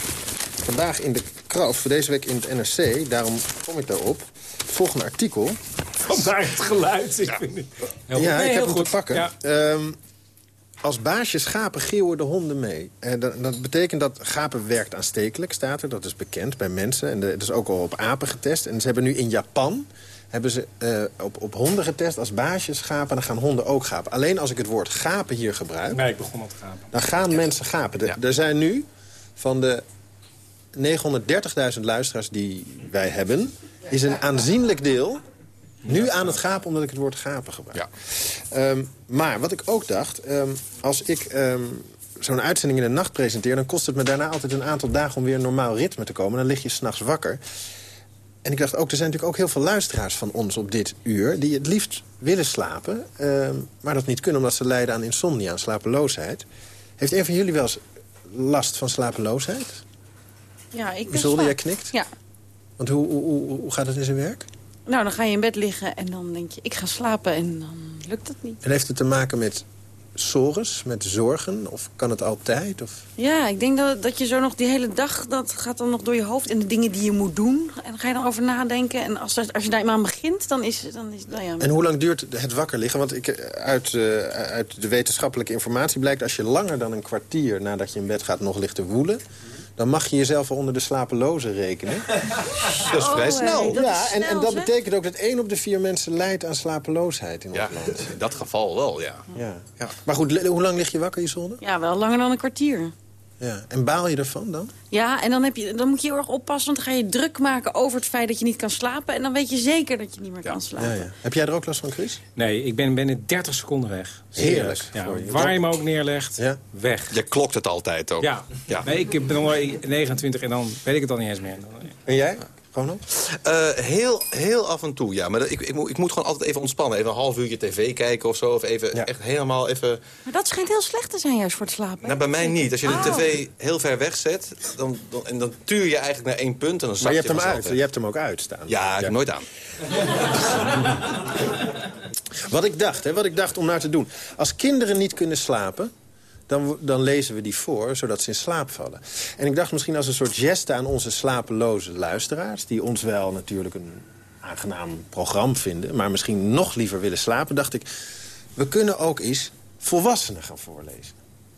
vandaag in de krant, voor deze week in het NRC... daarom kom ik daarop, het volgende artikel. Vandaar het geluid. Ik vind het heel ja. Nee, ik heb te goed. pakken. Ja. Ehm, als baasje schapen geeuwen de honden mee. En dat, dat betekent dat gapen werkt aanstekelijk, staat er. Dat is bekend bij mensen. En de- het is ook al op apen getest. En ze hebben nu in Japan hebben ze eh, op, op honden getest als baasjes schapen. Dan gaan honden ook gapen. Alleen als ik het woord gapen hier gebruik... Nee, ik begon al te gapen. dan gaan mensen gapen. Er- Er zijn nu van de 930.000 luisteraars die wij hebben... is een aanzienlijk deel nu aan het gapen omdat ik het woord gapen gebruik. Ehm, maar wat ik ook dacht, ehm, als ik ehm, zo'n uitzending in de nacht presenteer... dan kost het me daarna altijd een aantal dagen om weer een normaal ritme te komen. Dan lig je s'nachts wakker. En ik dacht ook, er zijn natuurlijk ook heel veel luisteraars van ons op dit uur... die het liefst willen slapen, ehm, maar dat niet kunnen... omdat ze lijden aan insomnia, aan slapeloosheid. Heeft een van jullie wel eens last van slapeloosheid? Ja, ik ben zwaar. jij knikt? Ja. Want hoe, hoe, hoe, hoe gaat het in zijn werk? Nou, dan ga je in bed liggen en dan denk je, ik ga slapen en dan lukt het niet. En heeft het te maken met sores, met zorgen? Of kan het altijd? Of... Ja, ik denk dat, dat je zo nog die hele dag... dat gaat dan nog door je hoofd en de dingen die je moet doen. En dan ga je erover nadenken. En als, als je daar eenmaal aan begint, dan is het... Dan is, nou ja, En hoe lang duurt het wakker liggen? Want ik, uit, eh, uit de wetenschappelijke informatie blijkt... als je langer dan een kwartier nadat je in bed gaat nog ligt te woelen... dan mag je jezelf wel onder de slapelozen rekenen. [laughs] Dat is vrij Oh, snel. hey, dat ja, is en, en dat betekent ook dat één op de vier mensen lijdt aan slapeloosheid in ons Ja, land. in dat geval wel, ja. Ja. Maar goed, hoe lang lig je wakker, Isolde? Ja, wel langer dan een kwartier. Ja. En baal je ervan dan? Ja, en dan, heb je, dan moet je heel erg oppassen, want dan ga je druk maken over het feit dat je niet kan slapen. En dan weet je zeker dat je niet meer kan slapen. Ja, ja. Heb jij er ook last van, Chris? Nee, ik ben binnen 30 seconden weg. Serieus. Heerlijk je. waar je me ook neerlegt, weg. Je klokt het altijd ook. Ja. Ja. Nee, ik ben al 29 en dan weet ik het al niet eens meer. En jij? Gewoon? Eh, heel, heel af en toe, ja. Maar ik, ik, moet, ik moet gewoon altijd even ontspannen. Even een half uurtje tv kijken of zo. Of even echt helemaal even... Maar dat schijnt heel slecht te zijn juist voor het slapen. Nou, bij mij niet. Als je de Oh. tv heel ver weg zet, dan, dan, en dan tuur je eigenlijk naar één punt en dan zak Maar je hebt hem uit. weg. Je hebt hem ook uitstaan. Ja, ik heb hem nooit aan. [laughs] Wat ik dacht, hè, wat ik dacht om nou te doen. Als kinderen niet kunnen slapen, dan, dan lezen we die voor, zodat ze in slaap vallen. En ik dacht misschien als een soort geste aan onze slapeloze luisteraars... die ons wel natuurlijk een aangenaam programma vinden... maar misschien nog liever willen slapen, dacht ik... we kunnen ook eens volwassenen gaan voorlezen.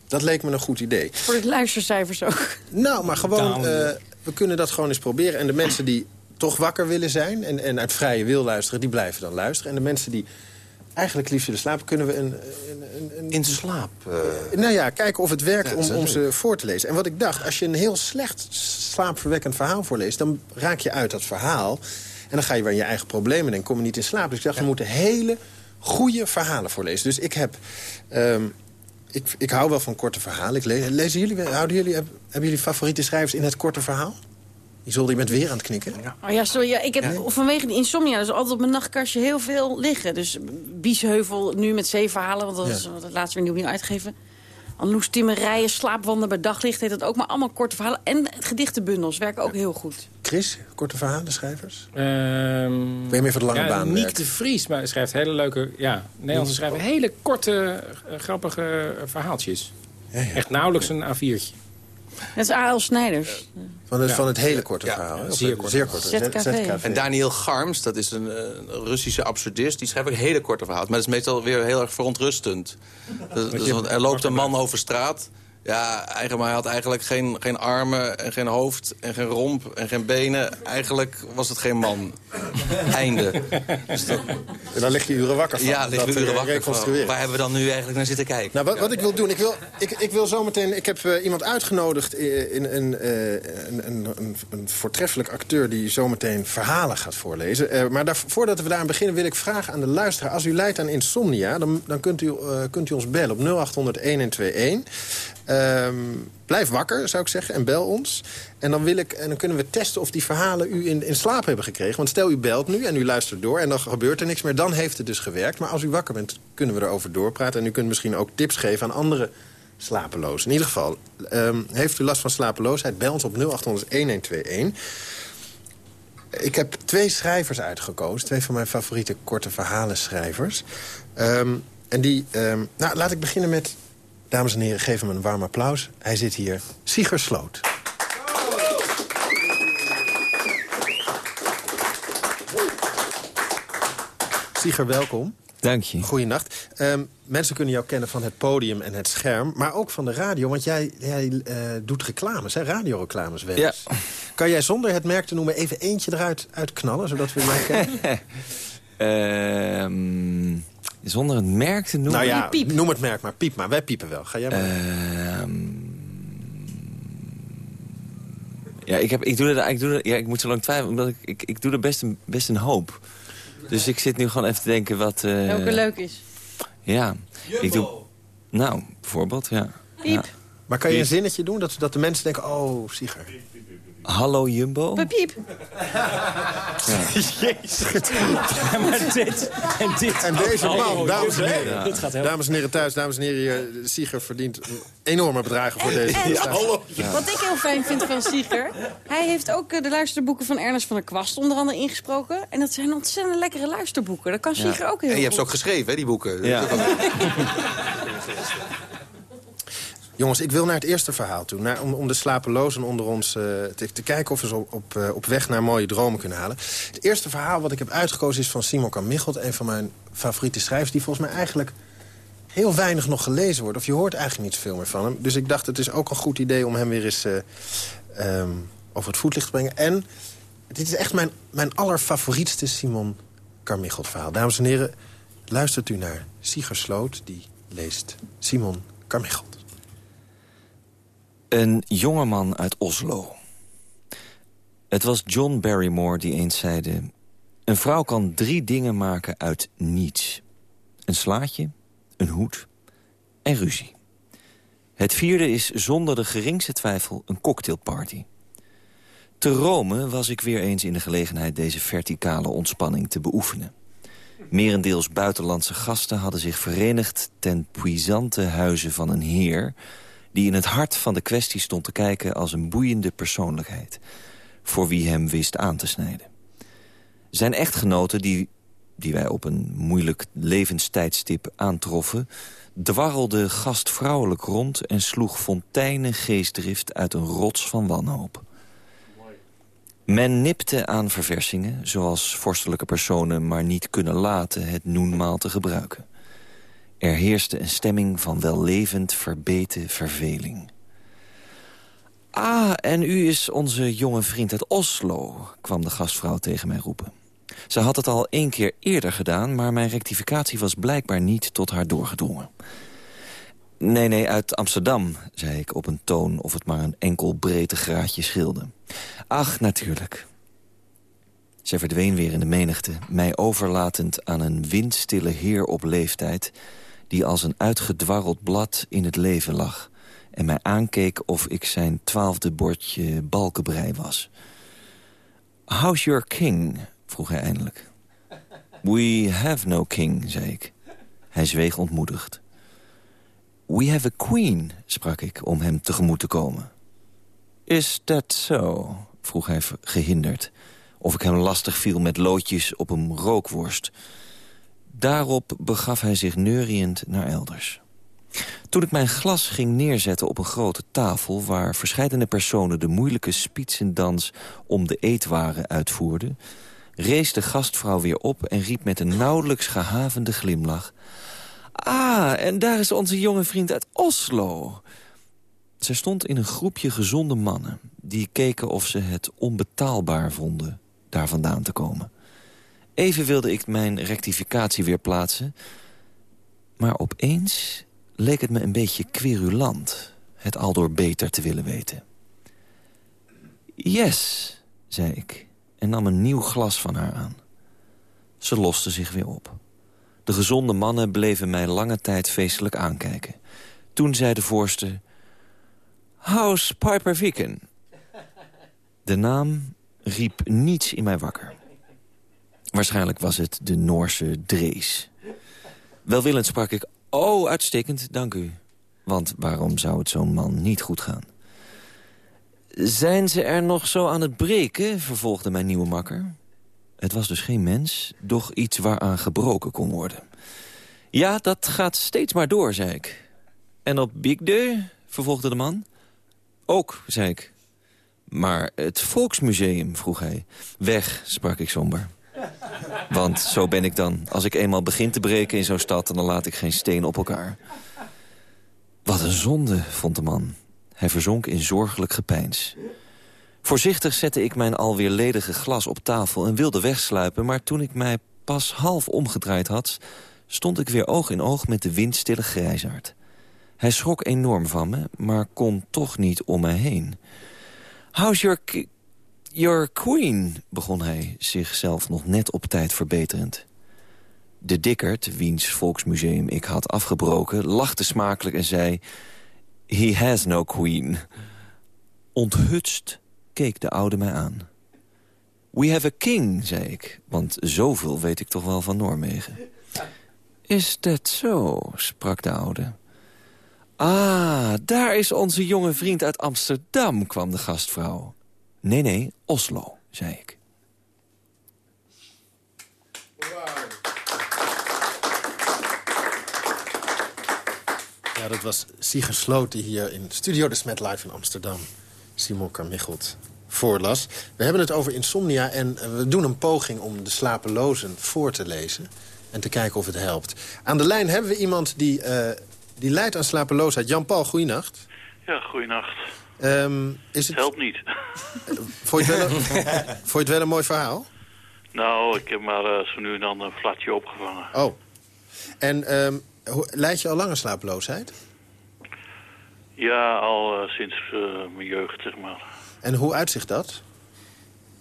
Dat leek me een goed idee. Voor de luistercijfers ook. Nou, maar gewoon, eh, we kunnen dat gewoon eens proberen. En de mensen die toch wakker willen zijn en, en uit vrije wil luisteren... die blijven dan luisteren. En de mensen die eigenlijk liefst willen slapen... kunnen we een... een, een, een In slaap. eh, nou ja, kijken of het werkt Ja, om, om ze voor te lezen. En wat ik dacht, als je een heel slecht slaapverwekkend verhaal voorleest... dan raak je uit dat verhaal. En dan ga je weer in je eigen problemen denken, kom je niet in slaap. Dus ik dacht, we moeten hele goede verhalen voorlezen. Dus ik heb... ehm, ik, ik hou wel van korte verhalen. Ik le- lezen jullie, houden jullie, heb- hebben jullie favoriete schrijvers in het korte verhaal? Isolde, je bent weer aan het knikken. Oh ja, sorry, ja, ik heb vanwege de insomnia dus altijd op mijn nachtkastje heel veel liggen. Dus Biesheuvel nu met zeven verhalen, want dat is Ja. wat het laatst weer nieuw uitgegeven. Anloes Timmerijen, Slaapwandelen bij daglicht heet dat ook. Maar allemaal korte verhalen. En gedichtenbundels werken ook heel goed. Chris, korte verhalen, schrijvers? Ehm Ben je meer voor de lange ja, baan Niek de Vries maar schrijft hele leuke... Ja, Nederlandse schrijver. Hele korte, eh, grappige eh, verhaaltjes. Echt nauwelijks een A4'tje. Dat is A.L. Snijders. Van het, Ja. van het hele korte Ja, verhaal. Of zeer. Zeer kort. ZKV. En Daniel Garms, dat is een, Russische absurdist... die schrijft ook hele korte verhalen. Maar dat is meestal weer heel erg verontrustend. Dat, dat is, want er loopt een man over straat... Ja, eigenlijk, maar hij had eigenlijk geen, geen armen en geen hoofd en geen romp en geen benen. Eigenlijk was het geen man. [laughs] Einde. Dus dat, En dan lig je uren wakker van. ja, dat, uren eh, wakker van. Waar hebben we dan nu eigenlijk naar zitten kijken? Nou, wat, wat ik wil doen, ik wil, ik, ik wil zometeen... Ik heb eh, iemand uitgenodigd, in, in, een, eh, een, een, een, een voortreffelijk acteur... die zometeen verhalen gaat voorlezen. Eh, maar daar, voordat we daar beginnen wil ik vragen aan de luisteraar... als u lijdt aan insomnia, dan, dan kunt, u, eh, kunt u ons bellen op 0800-1121. Ehm, blijf wakker, zou ik zeggen, en bel ons. En dan, wil ik, en dan kunnen we testen of die verhalen u in, in slaap hebben gekregen. Want stel u belt nu en u luistert door en dan gebeurt er niks meer... dan heeft het dus gewerkt. Maar als u wakker bent, kunnen we erover doorpraten. En u kunt misschien ook tips geven aan andere slapelozen. In ieder geval, ehm, heeft u last van slapeloosheid, bel ons op 0800-1121. Ik heb twee schrijvers uitgekozen. Twee van mijn favoriete korte verhalenschrijvers. Ehm, en die... nou, laat ik beginnen met... Dames en heren, geef hem een warm applaus. Hij zit hier. Sieger Sloot. Sieger, welkom. Dank je. Goeienacht. Ehm mensen kunnen jou kennen van het podium en het scherm... maar ook van de radio, want jij, jij eh, doet reclames, hè? radioreclames wel eens. Kan jij zonder het merk te noemen even eentje eruit uitknallen... zodat we jou [laughs] kennen? Ehm, zonder het merk te noemen. nou ja, noem het merk maar. Piep maar. Wij piepen wel. Ga jij maar. Ehm, ja, ik, heb, ik, doe er, ik, doe er, ja, ik moet zo lang twijfelen, omdat ik, ik, ik doe er best een, best een hoop. Dus ik zit nu gewoon even te denken wat... eh, Welke leuk is. Ja, ik doe... Nou, bijvoorbeeld, ja. Piep. Maar kan je een Piep. zinnetje doen dat, dat de mensen denken... oh, Sieger. Hallo Jumbo. Bij Piep. [laughs] Jezus. Ja, maar dit en dit. En deze Oh, man, oh, dames en dit- heren. Dit gaat heel... Dames en heren thuis, dames en heren. hier, Sieger verdient enorme bedragen voor deze prestatie. Wat ik heel fijn vind van Sieger... hij heeft ook eh, de luisterboeken van Ernest van der Kwast onder andere ingesproken. En dat zijn ontzettend lekkere luisterboeken. Dat kan Sieger ook heel En je hebt ze ook geschreven, hè, die boeken. Ja. [laughs] [laughs] Jongens, ik wil naar het eerste verhaal toe. Naar, om, de slapelozen onder ons eh, te, te, kijken of we ze op, eh, op, weg naar mooie dromen kunnen halen. Het eerste verhaal wat ik heb uitgekozen is van Simon Kamichelt. Een van mijn favoriete schrijvers die volgens mij eigenlijk heel weinig nog gelezen wordt. Of je hoort eigenlijk niet zoveel meer van hem. Dus ik dacht, het is ook een goed idee om hem weer eens uh, um, over het voetlicht te brengen. En dit is echt mijn, mijn allerfavorietste Simon Carmichelt verhaal. Dames en heren, luistert u naar Sieger Sloot, die leest Simon Carmichelt. Een jongeman uit Oslo. Het was John Barrymore die eens zeide... een vrouw kan drie dingen maken uit niets. Een slaatje, een hoed en ruzie. Het vierde is zonder de geringste twijfel een cocktailparty. Te Rome was ik weer eens in de gelegenheid deze verticale ontspanning te beoefenen. Merendeels buitenlandse gasten hadden zich verenigd ten puisante huize van een heer... die in het hart van de kwestie stond te kijken als een boeiende persoonlijkheid... voor wie hem wist aan te snijden. Zijn echtgenoten, die, die wij op een moeilijk levenstijdstip aantroffen... dwarrelde gastvrouwelijk rond en sloeg fonteinen geestdrift uit een rots van wanhoop. Men nipte aan verversingen, zoals vorstelijke personen maar niet kunnen laten het noenmaal te gebruiken. Er heerste een stemming van wellevend verbeten verveling. Ah, en u is onze jonge vriend uit Oslo, kwam de gastvrouw tegen mij roepen. Ze had het al één keer eerder gedaan, maar mijn rectificatie was blijkbaar niet tot haar doorgedrongen. Nee, nee, uit Amsterdam, zei ik op een toon of het maar een enkel breedtegraadje scheelde. Ach, natuurlijk. Zij verdween weer in de menigte, mij overlatend aan een windstille heer op leeftijd... die als een uitgedwarreld blad in het leven lag... en mij aankeek of ik zijn twaalfde bordje balkenbrei was. How's your king? vroeg hij eindelijk. We have no king, zei ik. Hij zweeg ontmoedigd. We have a queen, sprak ik, om hem tegemoet te komen. Is dat zo? vroeg hij gehinderd. Of ik hem lastig viel met loodjes op een rookworst. Daarop begaf hij zich neuriënd naar elders. Toen ik mijn glas ging neerzetten op een grote tafel... waar verscheidene personen de moeilijke spietsendans om de eetwaren uitvoerden... rees de gastvrouw weer op en riep met een nauwelijks gehavende glimlach... Ah, en daar is onze jonge vriend uit Oslo. Zij stond in een groepje gezonde mannen... die keken of ze het onbetaalbaar vonden daar vandaan te komen. Even wilde ik mijn rectificatie weer plaatsen... maar opeens leek het me een beetje querulant... het aldoor beter te willen weten. Yes, zei ik en nam een nieuw glas van haar aan. Ze loste zich weer op. De gezonde mannen bleven mij lange tijd feestelijk aankijken. Toen zei de voorste... House Piper Viken. De naam riep niets in mij wakker. Waarschijnlijk was het de Noorse Drees. Welwillend sprak ik... Oh, uitstekend, dank u. Want waarom zou het zo'n man niet goed gaan? Zijn ze er nog zo aan het breken, vervolgde mijn nieuwe makker. Het was dus geen mens, doch iets waaraan gebroken kon worden. Ja, dat gaat steeds maar door, zei ik. En op Day, vervolgde de man. Ook, zei ik. Maar het Volksmuseum, vroeg hij. Weg, sprak ik somber. Want zo ben ik dan. Als ik eenmaal begin te breken in zo'n stad... dan laat ik geen steen op elkaar. Wat een zonde, vond de man. Hij verzonk in zorgelijk gepeins. Voorzichtig zette ik mijn alweer ledige glas op tafel en wilde wegsluipen... maar toen ik mij pas half omgedraaid had... stond ik weer oog in oog met de windstille grijzaard. Hij schrok enorm van me, maar kon toch niet om mij heen. How's your, your queen? begon hij, zichzelf nog net op tijd verbeterend. De dikkerd, wiens volksmuseum ik had afgebroken, lachte smakelijk en zei... He has no queen. Onthutst keek de oude mij aan. We have a king, zei ik, want zoveel weet ik toch wel van Noorwegen. Is dat zo, sprak de oude. Ah, daar is onze jonge vriend uit Amsterdam, kwam de gastvrouw. Nee, nee, Oslo, zei ik. Ja, dat was Sieger Sloot die hier in Studio de Smet Live in Amsterdam... Simon Carmichelt voorlas. We hebben het over insomnia en we doen een poging om de slapelozen voor te lezen... en te kijken of het helpt. Aan de lijn hebben we iemand die, uh, die lijdt aan slapeloosheid. Jan-Paul, goeienacht. Ja, goeienacht. Um, is het... Helpt niet. [laughs] Vond je, het wel een... [laughs] Vond je het wel een mooi verhaal? Nou, ik heb maar uh, zo nu en dan een flatje opgevangen. Oh. En um, leid je al langer slapeloosheid? Ja, al uh, sinds uh, mijn jeugd, zeg maar. En hoe uitzicht dat?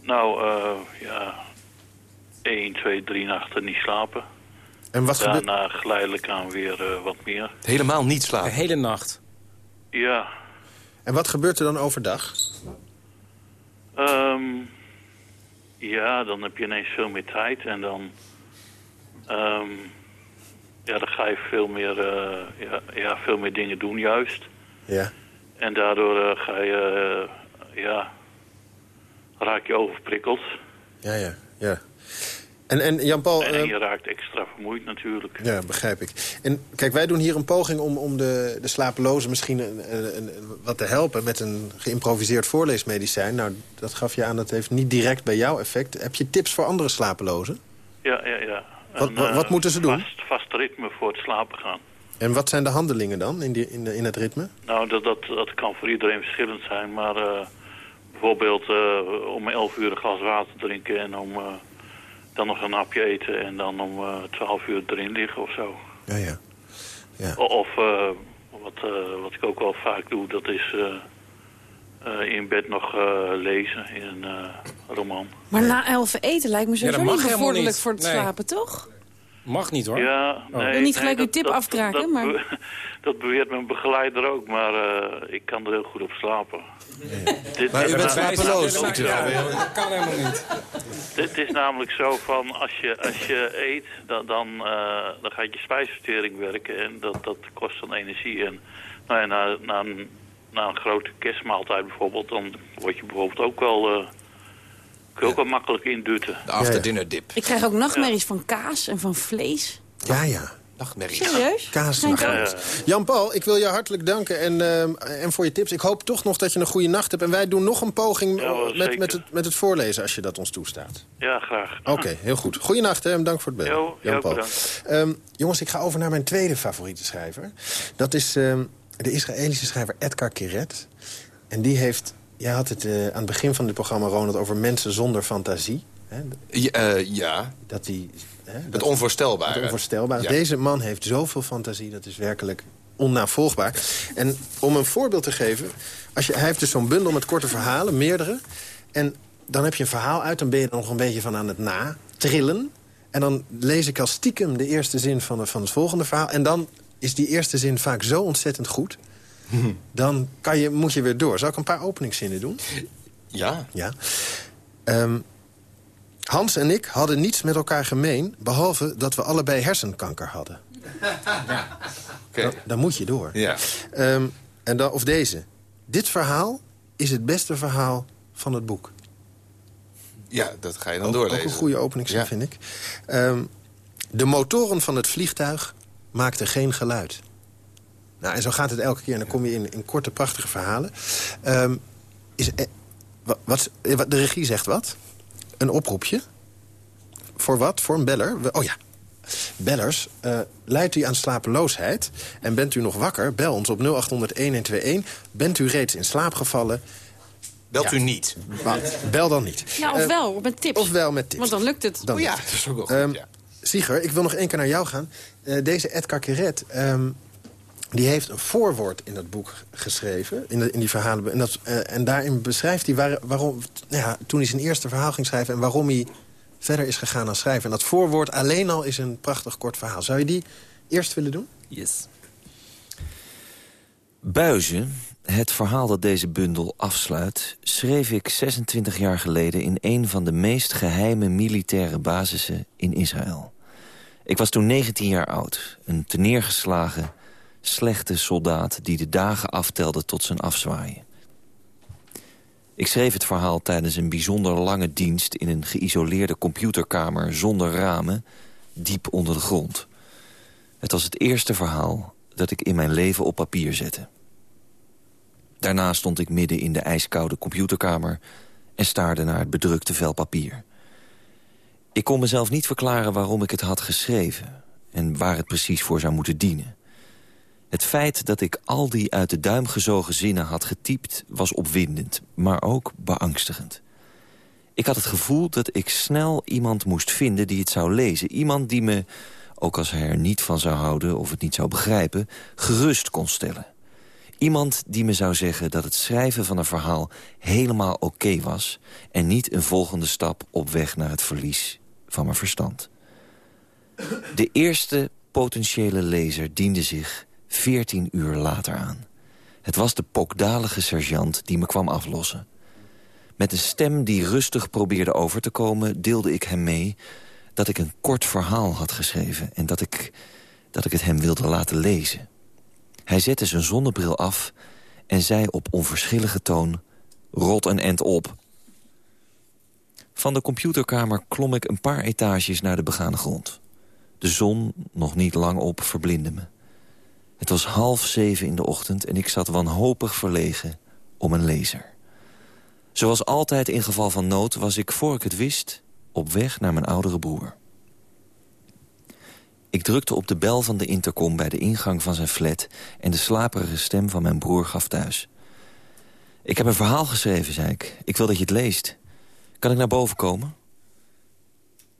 Nou, uh, ja, 1, 2, 3 nachten niet slapen. En wat Daarna geleidelijk aan weer wat meer. Helemaal niet slapen? De hele nacht? Ja. En wat gebeurt er dan overdag? Um, ja, dan heb je ineens veel meer tijd en dan... Um, ja, dan ga je veel meer, uh, ja, ja, veel meer dingen doen juist. Ja. En daardoor uh, ga je, uh, ja, raak je overprikkeld. Ja, ja, ja. En, en Jan-Paul... En, en je raakt extra vermoeid natuurlijk. Ja, begrijp ik. En kijk, wij doen hier een poging om, om de, de slapelozen misschien een, een, een, wat te helpen... met een geïmproviseerd voorleesmedicijn. Nou, dat gaf je aan, dat heeft niet direct bij jou effect. Heb je tips voor andere slapelozen? Ja, ja, ja. Wat, wat, wat moeten ze doen? Vast, vast ritme voor het slapen gaan. En wat zijn de handelingen dan in, die, in, de, in het ritme? Nou, dat, dat, dat kan voor iedereen verschillend zijn. Maar uh, bijvoorbeeld uh, om 11 uur een glas water drinken... en om uh, dan nog een hapje eten en dan om 12 uur erin liggen of zo. Ja, ja. ja. Of wat, wat ik ook wel vaak doe, dat is... in bed nog lezen in een roman. Maar na elf eten lijkt me sowieso ja, niet bevorderlijk voor het nee. slapen, toch? Mag niet hoor. Ja, nee, Ik wil niet gelijk nee, uw tip dat, afkraken, dat, maar... Dat, [laughs] dat beweert mijn begeleider ook, maar uh, ik kan er heel goed op slapen. Nee. Dit, maar u bent slapeloos, Dat kan helemaal niet. Dit is namelijk zo van, als je, als je eet, dan, dan, uh, dan gaat je spijsvertering werken en dat, dat kost dan energie. En nou ja, na, na, een, na een grote kerstmaaltijd bijvoorbeeld, dan word je bijvoorbeeld ook wel... Uh, kun je ook wel makkelijk indutten. De after dinner dip. Ik krijg ook nachtmerries van kaas en van vlees. Ja, ja. Nachtmerries. Serieus? Kaas. Jan-Paul, ik wil je hartelijk danken en, uh, en voor je tips. Ik hoop toch nog dat je een goede nacht hebt. En wij doen nog een poging Ja, met, met, het, met het voorlezen, als je dat ons toestaat. Ja, graag. Oké, okay, heel goed. Goeienacht en dank voor het bellen. Jan-Paul. Um, jongens, ik ga over naar mijn tweede favoriete schrijver. Dat is um, de Israëlische schrijver Edgar Keret. En die heeft... Jij had het uh, aan het begin van dit programma, Ronald, over mensen zonder fantasie. Hè? Ja, uh, ja. Dat die... Hè, het dat, onvoorstelbare. Het onvoorstelbare. Ja. Deze man heeft zoveel fantasie, dat is werkelijk onnavolgbaar. En om een voorbeeld te geven... Als je, hij heeft dus zo'n bundel met korte verhalen, meerdere. En dan heb je een verhaal uit, dan ben je er nog een beetje van aan het na-trillen. En dan lees ik als stiekem de eerste zin van, van het volgende verhaal. En dan is die eerste zin vaak zo ontzettend goed... [laughs] dan kan je, moet je weer door. Zal ik een paar openingszinnen doen? Ja. ja. Um, Hans en ik hadden niets met elkaar gemeen... behalve dat we allebei hersenkanker hadden. [laughs] Ja. Okay. Dan, dan, moet je door. Ja. Um, en dan, of deze. Dit verhaal is het beste verhaal van het boek. Ja, dat ga je dan ook, doorlezen. Ook een goede openingszin, ja. vind ik. Um, de motoren van het vliegtuig maakten geen geluid. Nou, en zo gaat het elke keer. En dan kom je in, in korte, prachtige verhalen. Um, is, eh, wat, wat, de regie zegt wat? Een oproepje. Voor wat? Voor een beller? Oh ja. Bellers, uh, leidt u aan slapeloosheid en bent u nog wakker? Bel ons op 0800-1121. Bent u reeds in slaap gevallen? Belt ja. u niet. Bel dan niet. Ja, ofwel, uh, met tips. Ofwel met tips. Want dan lukt het. Dan oh ja, dat is ook wel goed, um, ja. Sieger, ik wil nog één keer naar jou gaan. Uh, deze Edgar Keret, um, die heeft een voorwoord in dat boek geschreven, in, in die verhalen. En, dat, uh, en daarin beschrijft hij waar, waarom, ja, toen hij zijn eerste verhaal ging schrijven... en waarom hij verder is gegaan aan schrijven. En dat voorwoord alleen al is een prachtig kort verhaal. Zou je die eerst willen doen? Yes. Buizen, het verhaal dat deze bundel afsluit... schreef ik 26 jaar geleden in een van de meest geheime militaire basissen in Israël. Ik was toen 19 jaar oud, een teneergeslagen slechte soldaat die de dagen aftelde tot zijn afzwaaien. Ik schreef het verhaal tijdens een bijzonder lange dienst... in een geïsoleerde computerkamer zonder ramen, diep onder de grond. Het was het eerste verhaal dat ik in mijn leven op papier zette. Daarna stond ik midden in de ijskoude computerkamer... en staarde naar het bedrukte vel papier. Ik kon mezelf niet verklaren waarom ik het had geschreven... en waar het precies voor zou moeten dienen. Het feit dat ik al die uit de duim gezogen zinnen had getypt... was opwindend, maar ook beangstigend. Ik had het gevoel dat ik snel iemand moest vinden die het zou lezen. Iemand die me, ook als hij er niet van zou houden of het niet zou begrijpen... gerust kon stellen. Iemand die me zou zeggen dat het schrijven van een verhaal helemaal oké was... en niet een volgende stap op weg naar het verlies van mijn verstand. De eerste potentiële lezer diende zich 14 uur later aan. Het was de pokdalige sergeant die me kwam aflossen. Met een stem die rustig probeerde over te komen... deelde ik hem mee dat ik een kort verhaal had geschreven... en dat ik, dat ik het hem wilde laten lezen. Hij zette zijn zonnebril af en zei op onverschillige toon... rot een end op. Van de computerkamer klom ik een paar etages naar de begane grond. De zon, nog niet lang op, verblindde me. Het was half zeven in de ochtend en ik zat wanhopig verlegen om een lezer. Zoals altijd in geval van nood was ik, voor ik het wist, op weg naar mijn oudere broer. Ik drukte op de bel van de intercom bij de ingang van zijn flat... en de slaperige stem van mijn broer gaf thuis. Ik heb een verhaal geschreven, zei ik. Ik wil dat je het leest. Kan ik naar boven komen?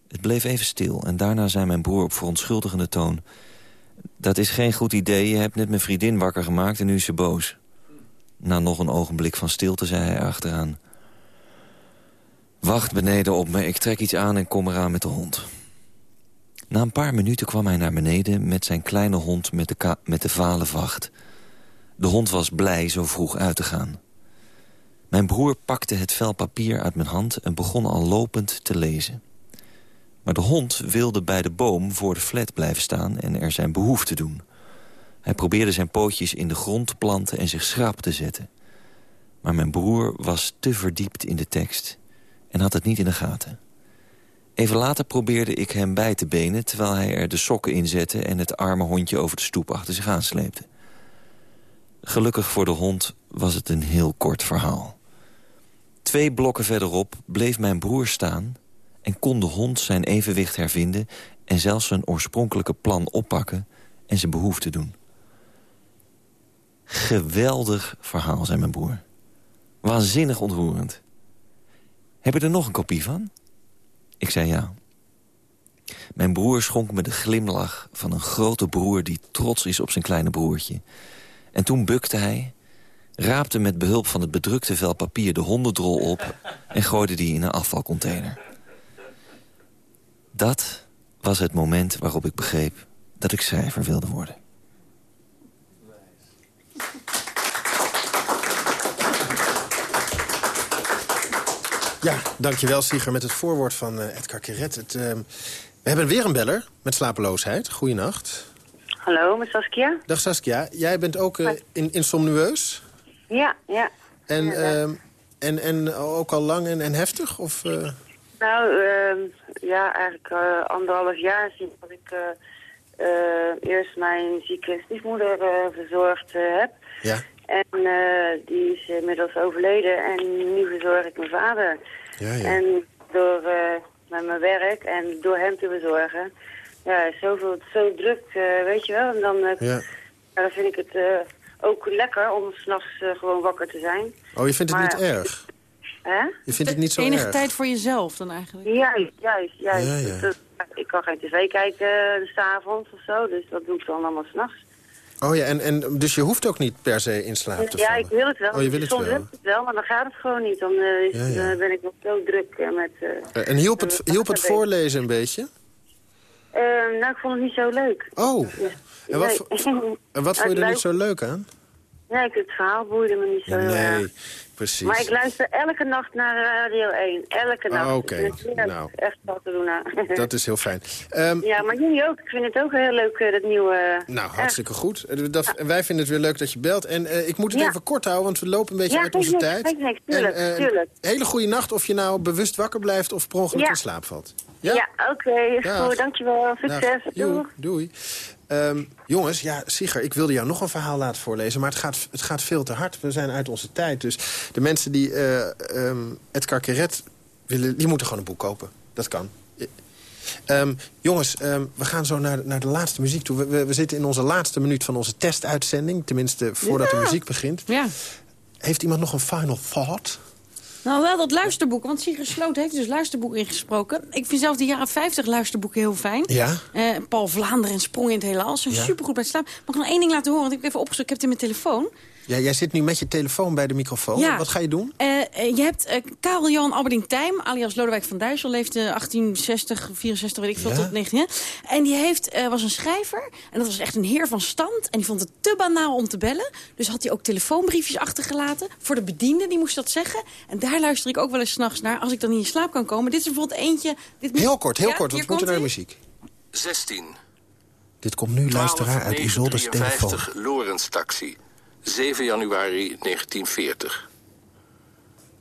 Het bleef even stil en daarna zei mijn broer op verontschuldigende toon... Dat is geen goed idee, je hebt net mijn vriendin wakker gemaakt en nu is ze boos. Na nog een ogenblik van stilte zei hij achteraan... Wacht beneden op me, ik trek iets aan en kom eraan met de hond. Na een paar minuten kwam hij naar beneden met zijn kleine hond met de, met de vale vacht. De hond was blij zo vroeg uit te gaan. Mijn broer pakte het vel papier uit mijn hand en begon al lopend te lezen. Maar de hond wilde bij de boom voor de flat blijven staan en er zijn behoefte doen. Hij probeerde zijn pootjes in de grond te planten en zich schrap te zetten. Maar mijn broer was te verdiept in de tekst en had het niet in de gaten. Even later probeerde ik hem bij te benen... terwijl hij er de sokken in zette en het arme hondje over de stoep achter zich aansleepte. Gelukkig voor de hond was het een heel kort verhaal. Twee blokken verderop bleef mijn broer staan... en kon de hond zijn evenwicht hervinden... en zelfs zijn oorspronkelijke plan oppakken en zijn behoefte doen. Geweldig verhaal, zei mijn broer. Waanzinnig ontroerend. Heb je er nog een kopie van? Ik zei ja. Mijn broer schonk me de glimlach van een grote broer... die trots is op zijn kleine broertje. En toen bukte hij, raapte met behulp van het bedrukte vel papier... de hondendrol op en gooide die in een afvalcontainer. Dat was het moment waarop ik begreep dat ik schrijver wilde worden. Ja, dankjewel Sieger met het voorwoord van uh, Edgar Keret. Het, uh, we hebben weer een beller met slapeloosheid. Goeienacht. Hallo, met Saskia. Dag Saskia. Jij bent ook uh, in, insomnueus? Ja, ja. En, ja, en, en ook al lang en, en heftig? Of, Nou, ehm, ja, eigenlijk anderhalf jaar sinds dat ik eerst mijn zieke stiefmoeder verzorgd heb. Ja. En uh, die is inmiddels overleden en nu verzorg ik mijn vader. Ja, ja. En door uh, met mijn werk en door hem te verzorgen, ja, is zoveel, zo druk, uh, weet je wel. En dan, ja. dan vind ik het ook lekker om s'nachts gewoon wakker te zijn. Oh, je vindt het maar, niet erg? Hè? Je vindt het niet zo Enige erg? tijd voor jezelf dan eigenlijk? Juist, juist, juist. Ja, ja. Ik kan geen tv kijken s'avonds of zo, dus dat doe ik dan allemaal s'nachts. Oh ja, en, en dus je hoeft ook niet per se in slaap te Ja, vallen? ik wil het wel. Oh, je wil het Soms wel. wil ik het wel, maar dan gaat het gewoon niet. Dan, uh, is, Ja, ja. dan ben ik nog zo druk uh, met... Uh, en hielp het, hielp het voorlezen een beetje? nou, ik vond het niet zo leuk. Oh, en wat, en wat [laughs] vond je er niet zo leuk aan? Nee, het verhaal boeide me niet zo heel erg. Nee, precies. Maar ik luister elke nacht naar Radio 1. Elke nacht. Ah, oké. Het Nou. Echt wat te doen aan. [laughs] Dat is heel fijn. Ehm, Ja, maar jullie ook. Ik vind het ook heel leuk, eh, dat nieuwe... Nou, hartstikke goed. Eh, Wij vinden het weer leuk dat je belt. En eh, ik moet het Ja. even kort houden, want we lopen een beetje Ja, uit onze niks, tijd. niks. Tuurlijk, en, eh, tuurlijk. Hele goede nacht of je nou bewust wakker blijft of per ongeluk Ja. in slaap valt. Ja, oké. is Dag. goed. Dankjewel. Succes. Doeg. doei. Ehm, jongens, ja, Sieger, ik wilde jou nog een verhaal laten voorlezen... maar het gaat, het gaat veel te hard. We zijn uit onze tijd. Dus de mensen die uh, um, het Carqueret willen... die moeten gewoon een boek kopen. Dat kan. Um, jongens, um, we gaan zo naar, naar de laatste muziek toe. We, we, zitten in onze laatste minuut van onze testuitzending. Tenminste, voordat ja. de muziek begint. Ja. Heeft iemand nog een final thought? Nou, wel dat luisterboek. Want Sigrid Sloot heeft dus luisterboek ingesproken. Ik vind zelf de jaren 50 luisterboeken heel fijn. Ja? Uh, Paul Vlaanderen Sprong in het hele al. Zijn ja. supergoed bij het slaap. Mag ik nog één ding laten horen? Want ik heb even opgezocht. Ik heb het in mijn telefoon. Ja, jij zit nu met je telefoon bij de microfoon. Ja. Wat ga je doen? Uh, uh, je hebt uh, Karel Johan Alberding Tijm, alias Lodewijk van Duisel, leefde 1860, 64, weet ik veel, ja. tot 19. En die heeft, was een schrijver. En dat was echt een heer van stand. En die vond het te banaal om te bellen. Dus had hij ook telefoonbriefjes achtergelaten. Voor de bediende, die moest dat zeggen. En daar luister ik ook wel eens s'nachts naar. Als ik dan niet in slaap kan komen. Dit is bijvoorbeeld eentje... Dit heel kort, heel ja, kort, want we moeten naar de muziek. 16. Dit komt nu, luisteraar, uit Isolde's telefoon. Lorens Taxi. 7 januari 1940.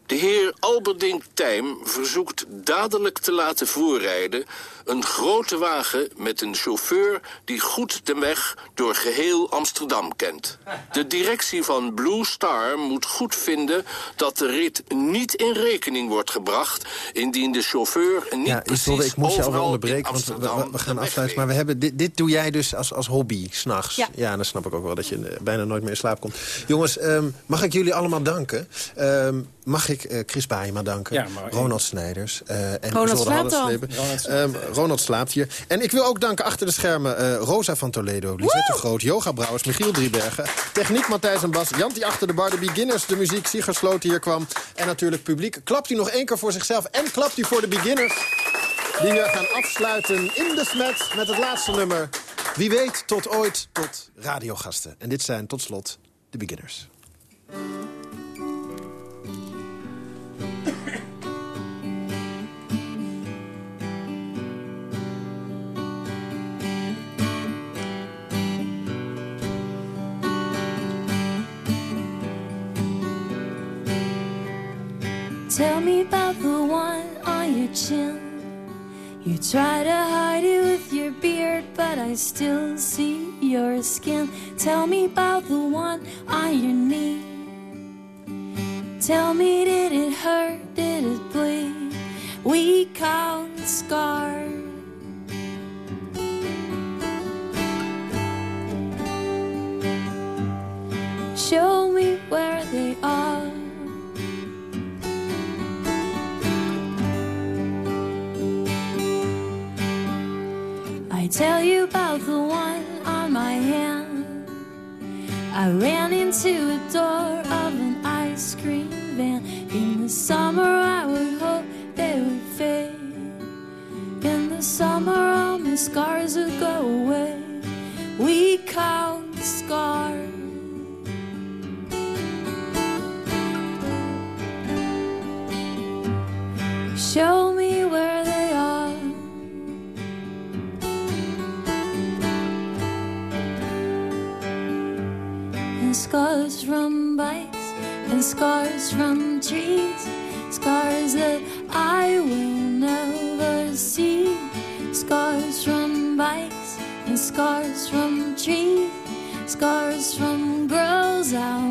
De heer Alberding Tijm verzoekt dadelijk te laten voorrijden... een grote wagen met een chauffeur die goed de weg door geheel Amsterdam kent. De directie van Blue Star moet goed vinden dat de rit niet in rekening wordt gebracht... indien de chauffeur niet ja, precies ik moet je overal al onderbreken, want we, we, we gaan afsluiten. Maar we hebben, dit, dit doe jij dus als, als hobby, s'nachts. Ja. ja, dan snap ik ook wel dat je bijna nooit meer in slaap komt. Jongens, um, mag ik jullie allemaal danken? Um, mag ik uh, Chris Baaiema danken, ja, maar... Ronald Snijders uh, en Ronald slaapt. Ronald, Ronald slaapt hier. En ik wil ook danken achter de schermen uh, Rosa van Toledo, Lisette Groot, Yoga Brouwers, Michiel Driebergen, Techniek Matthijs en Bas, Janti achter de bar, de beginners, de muziek, Sigrid Sloot hier kwam. En natuurlijk publiek. Klapt u nog één keer voor zichzelf en klapt u voor de beginners. Die we gaan afsluiten in de smet met het laatste nummer. Wie weet, tot ooit, tot radiogasten. En dit zijn tot slot de beginners. Tell me about the one on your chin. You try to hide it with your beard, but I still see your skin. Tell me about the one on your knee. Tell me, did it hurt? Did it bleed? We count scars. Show me where they are. Tell you about the one on my hand. I ran into a door of an ice cream van. In the summer, I would hope they would fade. In the summer, all my scars would go away. We count the scars. Show scars from trees, scars that I will never see, scars from bikes and scars from trees, scars from girls I'll